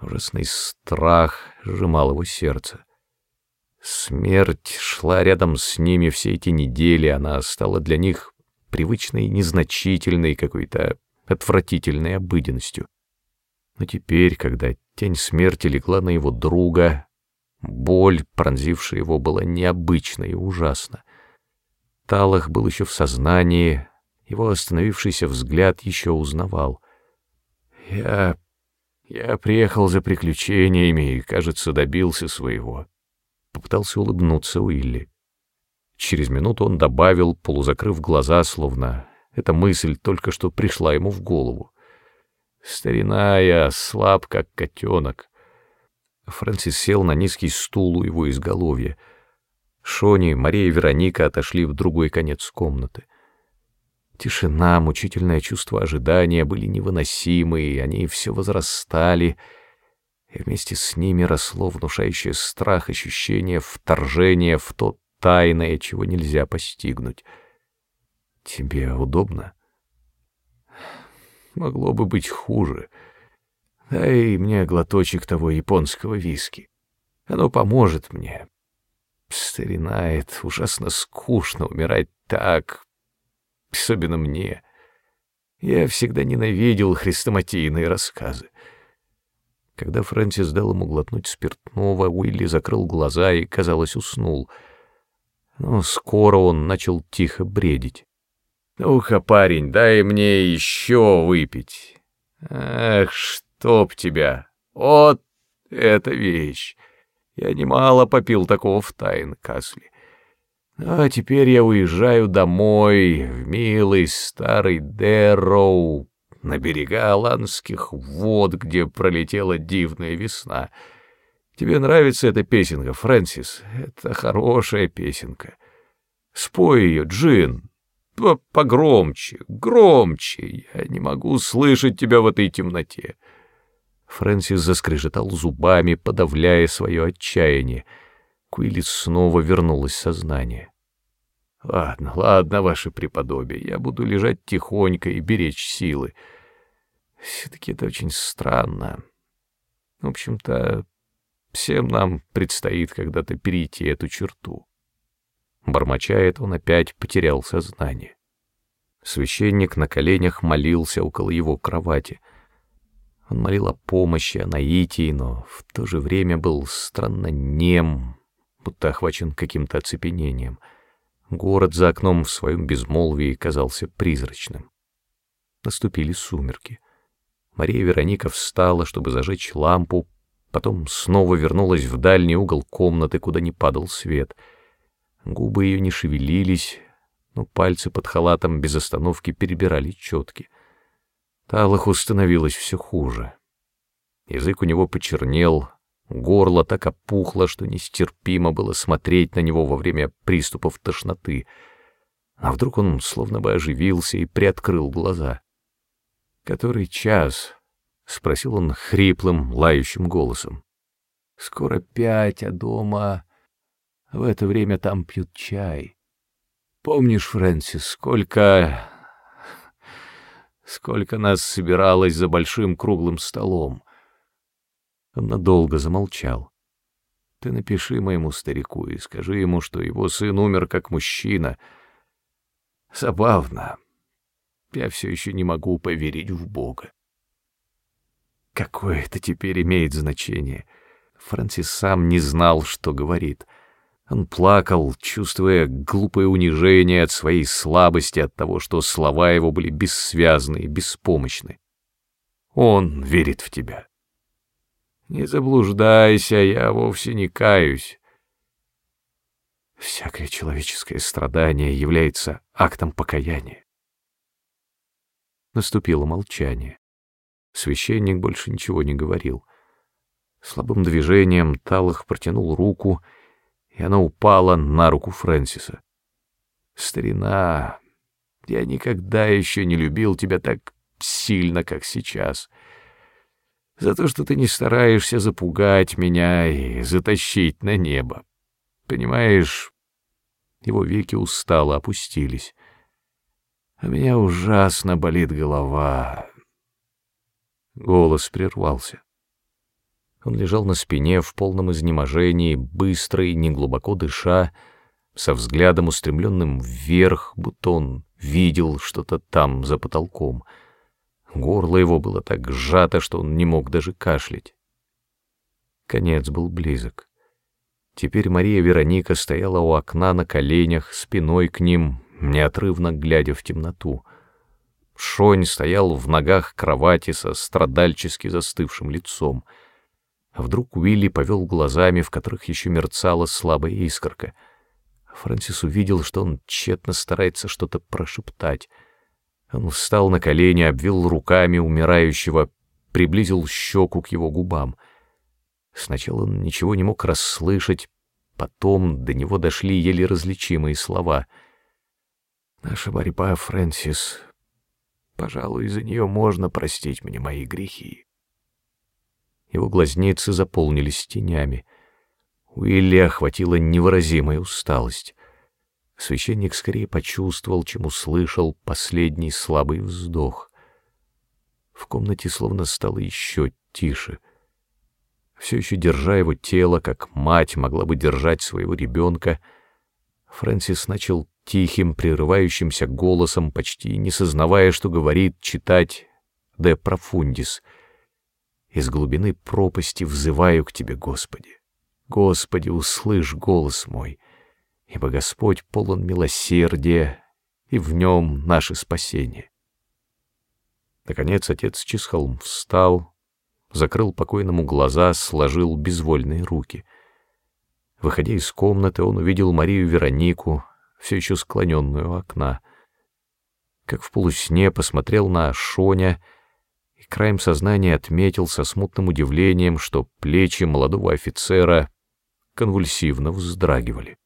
Ужасный страх сжимал его сердце. Смерть шла рядом с ними все эти недели, она стала для них привычной, незначительной, какой-то отвратительной обыденностью. Но теперь, когда тень смерти легла на его друга, боль, пронзившая его, была необычна и ужасна. Талах был еще в сознании, его остановившийся взгляд еще узнавал — я... я приехал за приключениями и, кажется, добился своего. Попытался улыбнуться Уилли. Через минуту он добавил, полузакрыв глаза, словно эта мысль только что пришла ему в голову. Старина я слаб, как котенок. Фрэнсис сел на низкий стул у его изголовья. Шони, Мария и Вероника отошли в другой конец комнаты. Тишина, мучительное чувство ожидания были невыносимы, и они все возрастали, и вместе с ними росло внушающее страх ощущение вторжения в то тайное, чего нельзя постигнуть. «Тебе удобно?» «Могло бы быть хуже. Дай мне глоточек того японского виски. Оно поможет мне. Старина, это ужасно скучно умирать так, особенно мне. Я всегда ненавидел хрестоматийные рассказы. Когда Фрэнсис дал ему глотнуть спиртного, Уилли закрыл глаза и, казалось, уснул. Но скоро он начал тихо бредить. «Ну-ка, парень, дай мне еще выпить. Ах, чтоб тебя! Вот эта вещь! Я немало попил такого в Тайн Касли. А теперь я уезжаю домой, в милый старый Дэрроу, на берега Аланских вод, где пролетела дивная весна. Тебе нравится эта песенка, Фрэнсис? Это хорошая песенка. Спой ее, Джин. Погромче, громче. Я не могу слышать тебя в этой темноте. Фрэнсис заскрежетал зубами, подавляя свое отчаяние. Куилли снова вернулось сознание. Ладно, ладно, ваше преподобие, я буду лежать тихонько и беречь силы. Все-таки это очень странно. В общем-то, всем нам предстоит когда-то перейти эту черту. Бормоча это, он опять потерял сознание. Священник на коленях молился около его кровати. Он молил о помощи, о наитии, но в то же время был странно нем, будто охвачен каким-то оцепенением — Город за окном в своем безмолвии казался призрачным. Наступили сумерки. Мария Вероника встала, чтобы зажечь лампу, потом снова вернулась в дальний угол комнаты, куда не падал свет. Губы ее не шевелились, но пальцы под халатом без остановки перебирали четки. Талаху становилось все хуже. Язык у него почернел, Горло так опухло, что нестерпимо было смотреть на него во время приступов тошноты. А вдруг он словно бы оживился и приоткрыл глаза. «Который час?» — спросил он хриплым, лающим голосом. «Скоро пять, а дома...» В это время там пьют чай. Помнишь, Фрэнсис, сколько... Сколько нас собиралось за большим круглым столом? Он надолго замолчал. Ты напиши моему старику и скажи ему, что его сын умер как мужчина. Забавно. Я все еще не могу поверить в Бога. Какое это теперь имеет значение? Фрэнсис сам не знал, что говорит. Он плакал, чувствуя глупое унижение от своей слабости, от того, что слова его были бессвязны и беспомощны. Он верит в тебя. Не заблуждайся, я вовсе не каюсь. Всякое человеческое страдание является актом покаяния. Наступило молчание. Священник больше ничего не говорил. Слабым движением Талах протянул руку, и она упала на руку Фрэнсиса. «Старина, я никогда еще не любил тебя так сильно, как сейчас за то, что ты не стараешься запугать меня и затащить на небо. Понимаешь, его веки устало опустились. А меня ужасно болит голова. Голос прервался. Он лежал на спине в полном изнеможении, быстро и неглубоко дыша, со взглядом устремленным вверх, будто он видел что-то там за потолком — Горло его было так сжато, что он не мог даже кашлять. Конец был близок. Теперь Мария Вероника стояла у окна на коленях, спиной к ним, неотрывно глядя в темноту. Шонь стоял в ногах кровати со страдальчески застывшим лицом. Вдруг Уилли повел глазами, в которых еще мерцала слабая искорка. Фрэнсис увидел, что он тщетно старается что-то прошептать — Он встал на колени, обвил руками умирающего, приблизил щеку к его губам. Сначала он ничего не мог расслышать, потом до него дошли еле различимые слова. «Наша борьба, Фрэнсис, пожалуй, из-за нее можно простить мне мои грехи». Его глазницы заполнились тенями. Уилли охватила невыразимая усталость. Священник скорее почувствовал, чем услышал последний слабый вздох. В комнате словно стало еще тише. Все еще держа его тело, как мать могла бы держать своего ребенка, Фрэнсис начал тихим, прерывающимся голосом, почти не сознавая, что говорит, читать «De profundis». Из глубины пропасти взываю к Тебе, Господи. Господи, услышь голос мой, ибо Господь полон милосердия, и в нем наше спасение. Наконец отец Чисхолм встал, закрыл покойному глаза, сложил безвольные руки. Выходя из комнаты, он увидел Марию Веронику, все еще склоненную у окна. Как в полусне посмотрел на Шоня — и краем сознания отметил со смутным удивлением, что плечи молодого офицера конвульсивно вздрагивали.